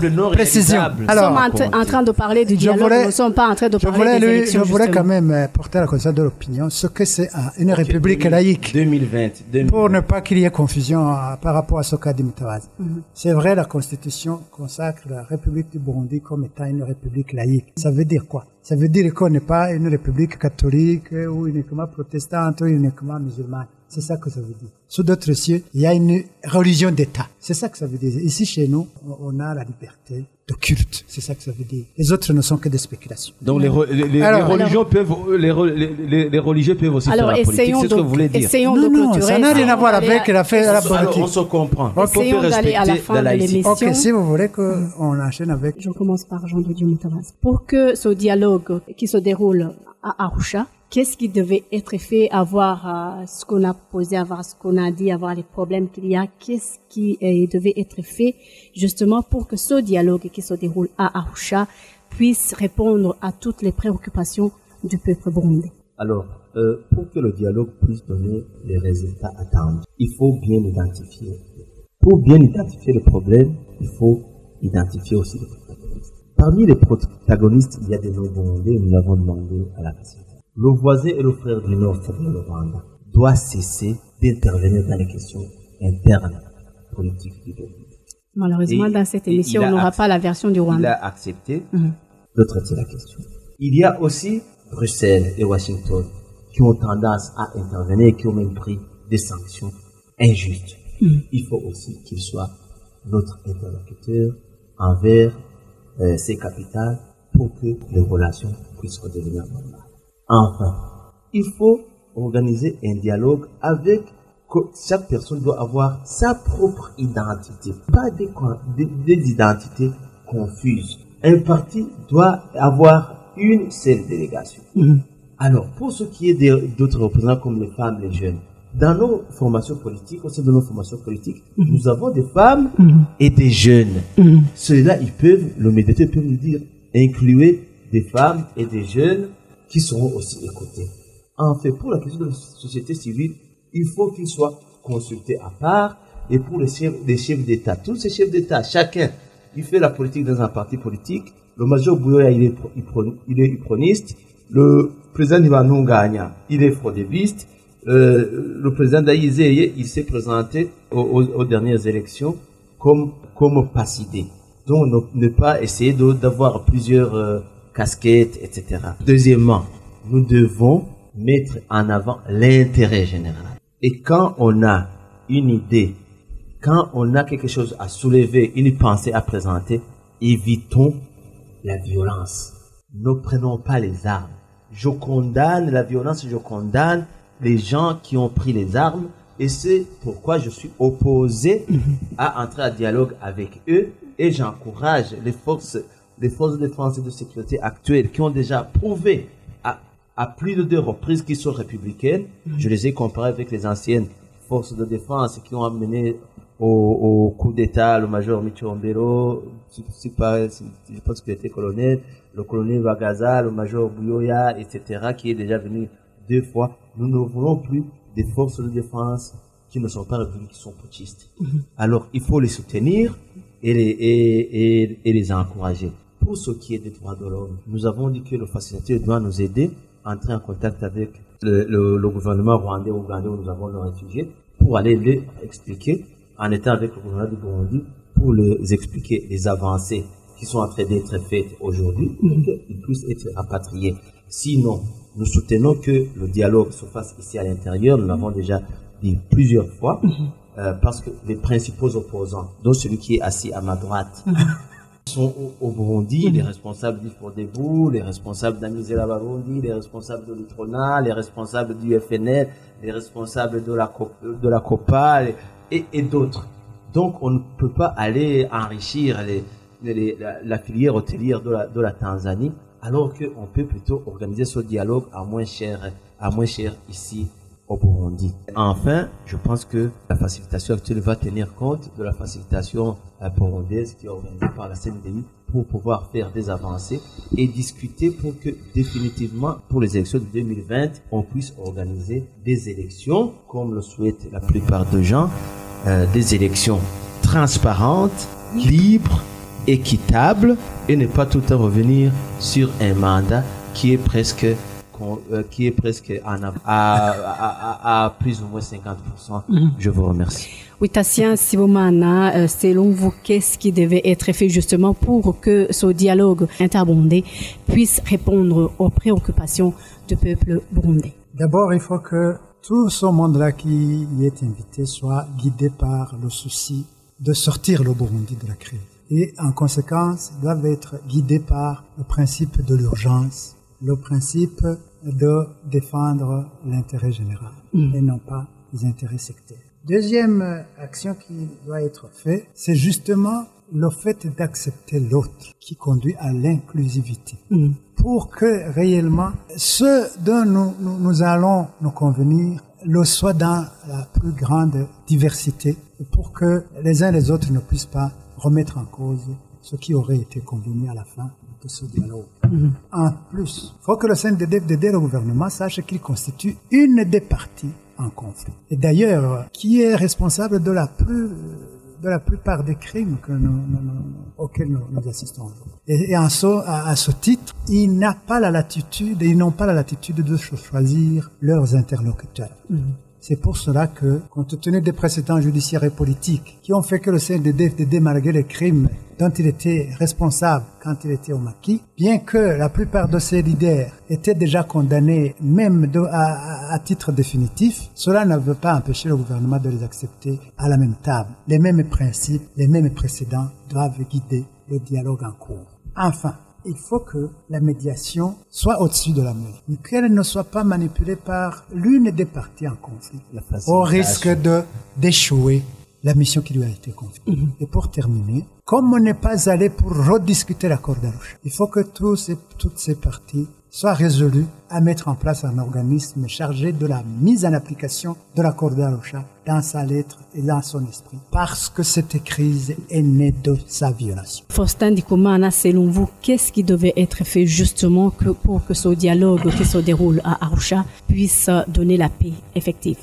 non précision. réalisables. Alors, nous sommes en, tra- en train de parler du dialogue, voulais- nous ne sommes pas en train de Je parler voulais, des lui- je voulais justement. quand même euh, porter la conscience de l'opinion, ce que c'est euh, une république laïque. 2020. 2020. Pour ne pas qu'il y ait confusion euh, par rapport à ce qu'a dit Mutawazi. C'est vrai, la Constitution consacre la République du Burundi comme étant une république laïque. Ça veut dire quoi? Ça veut dire qu'on n'est pas une république catholique ou uniquement protestante ou uniquement musulmane. C'est ça que ça veut dire. Sous d'autres cieux, il y a une religion d'État. C'est ça que ça veut dire. Ici, chez nous, on a la liberté de culte. C'est ça que ça veut dire. Les autres ne sont que des spéculations. Donc les, re- les, les- Alors- les religions peuvent, les, re- les, les- les religieux peuvent aussi Alors, faire la politique. essayons, C'est ce que vous voulez dire. essayons Non, de non, ça n'a rien à voir avec à- la, la Alors, politique. on se comprend. Il faut Essayons faire d'aller à la respecter fin la de laïcité. Ok, si vous voulez qu'on enchaîne avec Je commence par Jean de Dieu. Pour que ce dialogue qui se déroule à Arusha, qu'est-ce qui devait être fait, avoir euh, ce qu'on a posé, avoir ce qu'on a dit, avoir les problèmes qu'il y a, qu'est-ce qui euh, devait être fait justement pour que ce dialogue qui se déroule à Arusha puisse répondre à toutes les préoccupations du peuple burundais? Alors, euh, pour que le dialogue puisse donner les résultats attendus, il faut bien identifier. Pour bien identifier le problème, il faut identifier aussi les protagonistes. Parmi les protagonistes, il y a des non-burundais, nous l'avons demandé à la facilité. Le voisin et le frère du Nord, c'est-à-dire le Rwanda, doit cesser d'intervenir dans les questions internes politiques du Burundi. Malheureusement, Et- dans cette et émission, il on n'aura pas la version du Il Rwanda. a accepté Mhm. de traiter la question. Il y a aussi Bruxelles et Washington qui ont tendance à intervenir et qui ont même pris des sanctions injustes. Il faut aussi qu'il soit notre interlocuteur envers euh, ces capitales pour que les relations puissent redevenir normales. Enfin, il faut organiser un dialogue avec que chaque personne doit avoir sa propre identité, pas des, des, des identités confuses. Un parti doit avoir une seule délégation. Alors, pour ce qui est d'autres représentants comme les femmes, les jeunes, dans nos formations politiques, au sein de nos formations politiques, nous avons des femmes et des jeunes. Ceux-là, ils peuvent, le médiateur peut nous dire, incluer des femmes et des jeunes qui seront aussi écoutés. En fait, pour la question de la société civile, il faut qu'ils soient consultés à part. Et pour les chefs, les chefs d'État, tous ces chefs d'État, chacun, il fait la politique dans un parti politique. Le major Bouyoya, il est, il est uproniste. Le président Ivanou Gagna, il est fraudébiste. Euh, le président Daïzé, il s'est présenté aux, dernières élections comme, comme passidé. Donc, ne, pas essayer d'avoir plusieurs euh, casquettes, etc. Deuxièmement, nous devons mettre en avant l'intérêt général. Et quand on a une idée, quand on a quelque chose à soulever, une pensée à présenter, évitons la violence. Ne prenons pas les armes. Je condamne la violence, je condamne les gens qui ont pris les armes et c'est pourquoi je suis opposé à entrer en dialogue avec eux et j'encourage les forces, les forces de défense et de sécurité actuelles qui ont déjà prouvé à, à plus de deux reprises qu'ils sont républicaines. Je les ai comparés avec les anciennes forces de défense qui ont amené au, au coup d'État le major Michombero, je pense qu'il était colonel, le colonel Wagaza, le major Bouyoya, etc., qui est déjà venu deux fois. Nous ne voulons plus des forces de défense qui ne sont pas républiques, qui sont putschistes. Alors, il faut les soutenir et les, et, et, et les encourager. Pour ce qui est des droits de l'homme, nous avons dit que le facilitateur doit nous aider à entrer en contact avec le, le, le gouvernement rwandais ou ougandais où nous avons nos réfugiés pour aller les expliquer en étant avec le gouvernement du Burundi pour les expliquer les avancées qui sont en train d'être faites aujourd'hui pour qu'ils puissent être rapatriés. Sinon, nous soutenons que le dialogue se fasse ici à l'intérieur. Nous l'avons déjà dit plusieurs fois. euh, parce que les principaux opposants, dont celui qui est assis à ma droite, sont au, au Burundi, les responsables du Fort Debout, les responsables d'Amizera Barundi, les responsables de l'Utrona, les responsables du FNL, les responsables de la, de la COPA et, et d'autres. Donc on ne peut pas aller enrichir les, les- la, la filière hôtelière de la, de la Tanzanie alors qu'on peut plutôt organiser ce dialogue à moins cher, à moins cher ici au Burundi. Enfin, je pense que la facilitation actuelle va tenir compte de la facilitation euh, burundaise qui est organisée par la CNDI pour pouvoir faire des avancées et discuter pour que définitivement pour les élections de 2020, on puisse organiser des élections comme le souhaitent la plupart des gens, euh, des élections transparentes, libres, équitables et ne pas tout temps revenir sur un mandat qui est presque qui est presque à, à, à, à plus ou moins 50%. Je vous remercie. Oui, Tassien Sibomana, euh, selon vous, qu'est-ce qui devait être fait justement pour que ce dialogue interbondé puisse répondre aux préoccupations du peuple burundais? D'abord, il faut que tout ce monde-là qui y est invité soit guidé par le souci de sortir le Burundi de la crise. Et en conséquence, doivent être guidés par le principe de l'urgence, le principe de défendre l'intérêt général et non pas les intérêts sectaires. Deuxième action qui doit être faite, c'est justement le fait d'accepter l'autre qui conduit à l'inclusivité. Pour que réellement ce dont nous, nous, nous allons nous convenir le soit dans la plus grande diversité et pour que les uns les autres ne puissent pas remettre en cause ce qui aurait été convenu à la fin de ce dialogue. En plus, il faut que le CNDD-FDD, le gouvernement, sache qu'il constitue une des parties en conflit. Et d'ailleurs, qui est responsable de la plus de la plupart des crimes que nous, nous- nous- auxquels nous, assistons aujourd'hui. Et, et en ce, à, à ce titre, il n'a pas la latitude, ils n'ont pas la latitude de cho- choisir leurs interlocuteurs. C'est pour cela que, compte tenu des précédents judiciaires et politiques qui ont fait que le CNDD-FDD, malgré les crimes dont il était responsable quand il était au maquis, bien que la plupart de ses leaders étaient déjà condamnés même à- à titre définitif, cela ne veut pas empêcher le gouvernement de les accepter à la même table. Les mêmes principes, les mêmes précédents doivent guider le dialogue en cours. Enfin, il faut que la médiation soit au-dessus de la mêlée, mais qu'elle ne soit pas manipulée par l'une des parties en conflit, au risque de d'échouer la mission qui lui a été confiée. Et pour terminer, comme on n'est pas allé pour rediscuter l'accord d'Arusha, il faut que tous ces, toutes ces parties soient résolues à mettre en place un organisme chargé de la mise en application de l'accord d'Arusha dans sa lettre et dans son esprit, parce que cette crise est née de sa violation. Faustin Dikomana, selon vous, qu'est-ce qui devait être fait justement que, pour que ce dialogue qui se déroule à Arusha puisse donner la paix effective?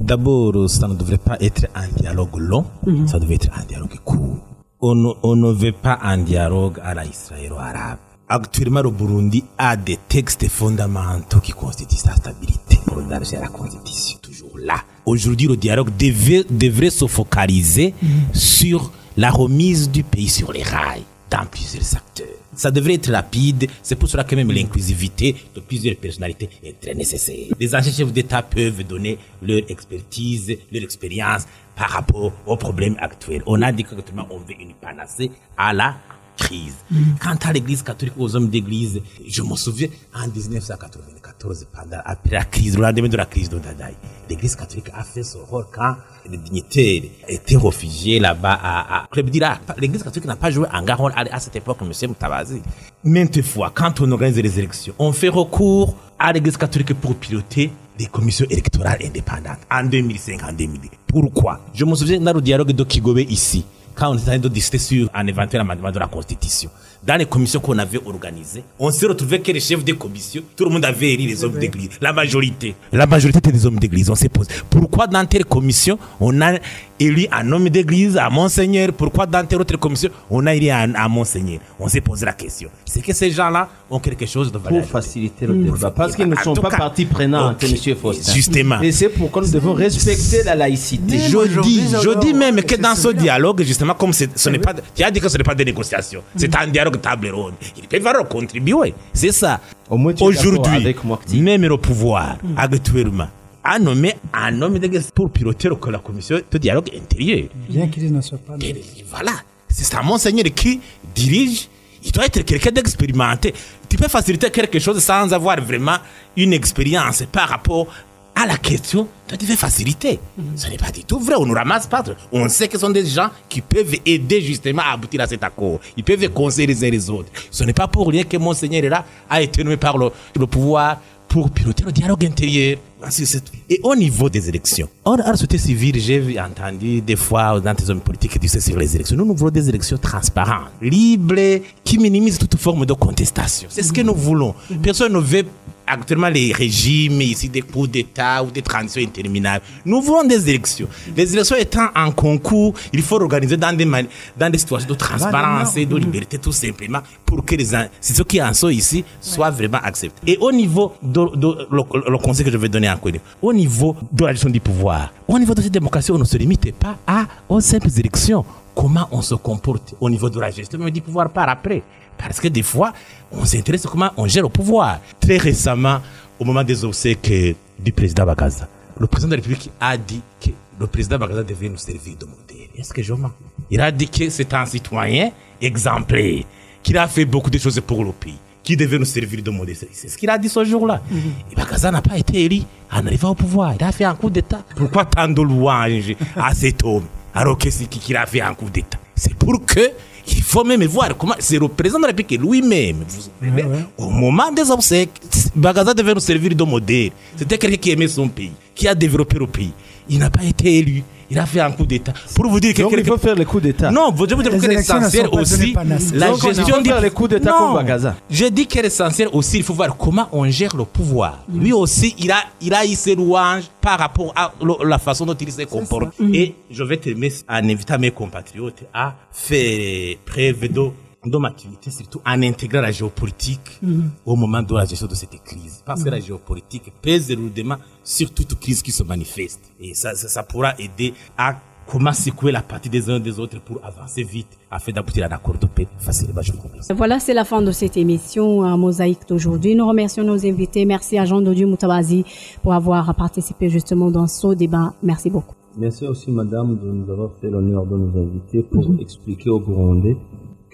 D'abord, ça ne devrait pas être un dialogue long, ça devait être un dialogue court. On, ne- on ne veut pas un dialogue à la israélo-arabe. Actuellement, le Burundi a des textes fondamentaux qui constituent sa stabilité. Élargir la constitution, toujours là. Aujourd'hui, le dialogue devait, devrait se focaliser sur la remise du pays sur les rails dans plusieurs secteurs. Ça devrait être rapide. C'est pour cela que même l'inclusivité de plusieurs personnalités est très nécessaire. Les anciens chefs d'État peuvent donner leur expertise, leur expérience par rapport aux problèmes actuels. On a dit qu'actuellement, on veut une panacée à la crise. Quant à l'église catholique, aux hommes d'église, je me souviens, en 1994, pendant, après la crise, le lendemain de la crise de Dadaï, l'église catholique a fait son rôle quand les dignitaires étaient réfugiés là-bas à, à Club d'Irak. L'église catholique n'a pas joué un grand rôle à, cette époque, monsieur Moutabazi. Maintes fois, quand on organise les élections, on fait recours à l'église catholique pour piloter des commissions électorales indépendantes en 2005, en 2010. Pourquoi? Je me souviens dans le dialogue de Kigobe ici, quand on était en train de discuter sur un éventuel amendement de la Constitution. Dans les commissions qu'on avait organisées, on s'est retrouvé que les chefs des commissions, tout le monde avait élu les hommes d'église, la majorité. La majorité était des hommes d'église. On s'est posé. Pourquoi dans telle commission, on a élu un homme d'église, à Monseigneur Pourquoi dans telle autre commission, on a élu un, à Monseigneur? On s'est posé la question. C'est que ces gens-là ont quelque chose de valeur. Pour faciliter le débat. Parce qu'ils ne sont pas cas, partie prenante, ok, monsieur Faustin. Justement. Et c'est pourquoi nous devons respecter la laïcité. Même Je dis, je dis même que dans ce dialogue, justement, comme ce n'est pas, tu as dit que ce n'est pas des négociations, c'est un dialogue table ronde. Ils peuvent contribuer. C'est ça. Au Aujourd'hui, même le pouvoir, actuellement, a nommé un homme de pour piloter la commission de dialogue intérieur. Bien qu'il ne soit pas. Et voilà, c'est ça, monseigneur qui dirige. Il doit être quelqu'un d'expérimenté. Tu peux faciliter quelque chose sans avoir vraiment une expérience par rapport à la question. Toi, tu veux faciliter. Ce n'est pas du tout vrai. On ne ramasse pas. On sait que ce sont des gens qui peuvent aider justement à aboutir à cet accord. Ils peuvent conseiller les uns les autres. Ce n'est pas pour rien que monseigneur est là, a été nommé par le, le pouvoir pour piloter le dialogue intérieur. Tout. Et au niveau des élections, en en société civile, j'ai entendu des fois dans des hommes politiques disent sur les élections, nous, nous voulons des élections transparentes, libres, qui minimisent toute forme de contestation. C'est ce que nous voulons. Personne ne veut actuellement les régimes ici des coups d'État ou des transitions interminables. Nous voulons des élections. Les élections étant en concours, il faut organiser dans des, dans des situations de transparence et de liberté tout simplement pour que les ceux qui en sont ici soient vraiment acceptés. Et au niveau de, de- le, le conseil que je vais donner fois, au niveau de la gestion du pouvoir, au niveau de cette démocratie, on ne se limite pas à aux simples élections. Comment on se comporte au niveau de la gestion même du pouvoir par après. Parce que des fois, on s'intéresse à comment on gère le pouvoir. Très récemment, au moment des obsèques du président Bagaza, le président de la République a dit que le président Bagaza devait nous servir de modèle. Est-ce que je mens Il a dit que c'est un citoyen exemplaire, qu'il a fait beaucoup de choses pour le pays, qui devait nous servir de modèle. C'est- ce qu'il a dit ce jour-là. Et Bagaza n'a pas été élu en arrivant au pouvoir. Il a fait un coup d'État. Pourquoi tant de louanges à cet homme? Alors que c'est qui qu'il a fait un coup d'État C'est pour que il faut même voir comment c'est le président de la République lui-même. vous savez, Au moment des obsèques, Bagaza devait nous servir de modèle. C'était quelqu'un qui aimait son pays, qui a développé le pays. Il n'a pas été élu. Il a fait un coup d'État. Pour vous dire que Donc, il faut faire les coups d'État. non, je veux dire que l'essentiel aussi, la Donc, on gestion faire les coups d'État comme Bagaza. Je dis que l'essentiel aussi, il faut voir comment on gère le pouvoir. Lui aussi, il a, il a eu ses louanges par rapport à le- la façon dont il se comporte. Et je vais terminer en invitant mes compatriotes à faire preuve de de maturité, surtout en intégrant la géopolitique au moment de la gestion de cette crise. Parce que la géopolitique pèse lourdement sur toute crise qui se manifeste. Et ça, ça, ça pourra aider à comment secouer la partie des uns des autres pour avancer vite afin d'aboutir à un accord de paix facilement. Je vous remercie. Voilà, c'est la fin de cette émission à Mosaïque d'aujourd'hui. Nous remercions nos invités. Merci à Jean Dodieu Moutabazi pour avoir participé justement dans ce débat. Merci beaucoup. Merci aussi, madame, de nous avoir fait l'honneur de nous inviter pour expliquer aux Burundais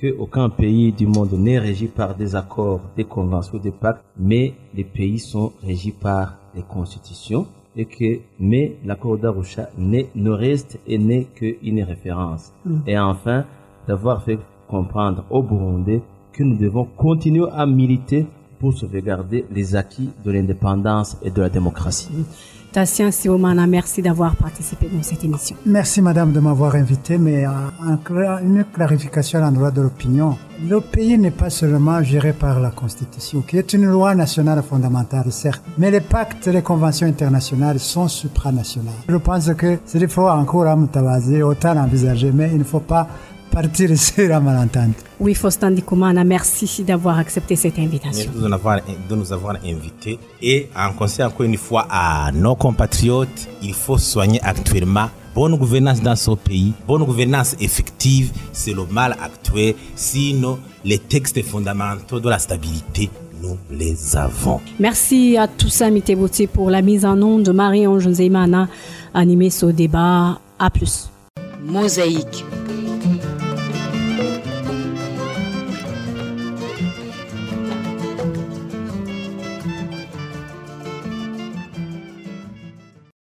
qu'aucun pays du monde n'est régi par des accords, des conventions, des pactes, mais les pays sont régis par les constitutions et que, mais l'accord d'Arusha n'est, ne reste et n'est qu'une référence. Et enfin, d'avoir fait comprendre aux Burundais que nous devons continuer à militer pour sauvegarder les acquis de l'indépendance et de la démocratie. Tassien Siomana, merci d'avoir participé dans cette émission. Merci madame de m'avoir invité, mais une clarification à l'endroit de l'opinion. Le pays n'est pas seulement géré par la Constitution, qui est une loi nationale fondamentale, certes, mais les pactes et les conventions internationales sont supranationales. Je pense que c'est des fois encore à Moutawazi, autant l'envisager, mais il ne faut pas partir sur un malentendu. Oui, Faustin Dikumana, merci d'avoir accepté cette Merci invitation. de nous avoir, de nous avoir invités. Et en conseil encore une fois à nos compatriotes, il faut soigner actuellement bonne gouvernance dans ce pays. Bonne gouvernance effective, c'est le mal actuel. Sinon, les textes fondamentaux de la stabilité, nous les avons. Merci à Toussaint Mitebouti pour la mise en onde de Marie-Ange Zeimana, animé ce débat. À plus. Mosaïque.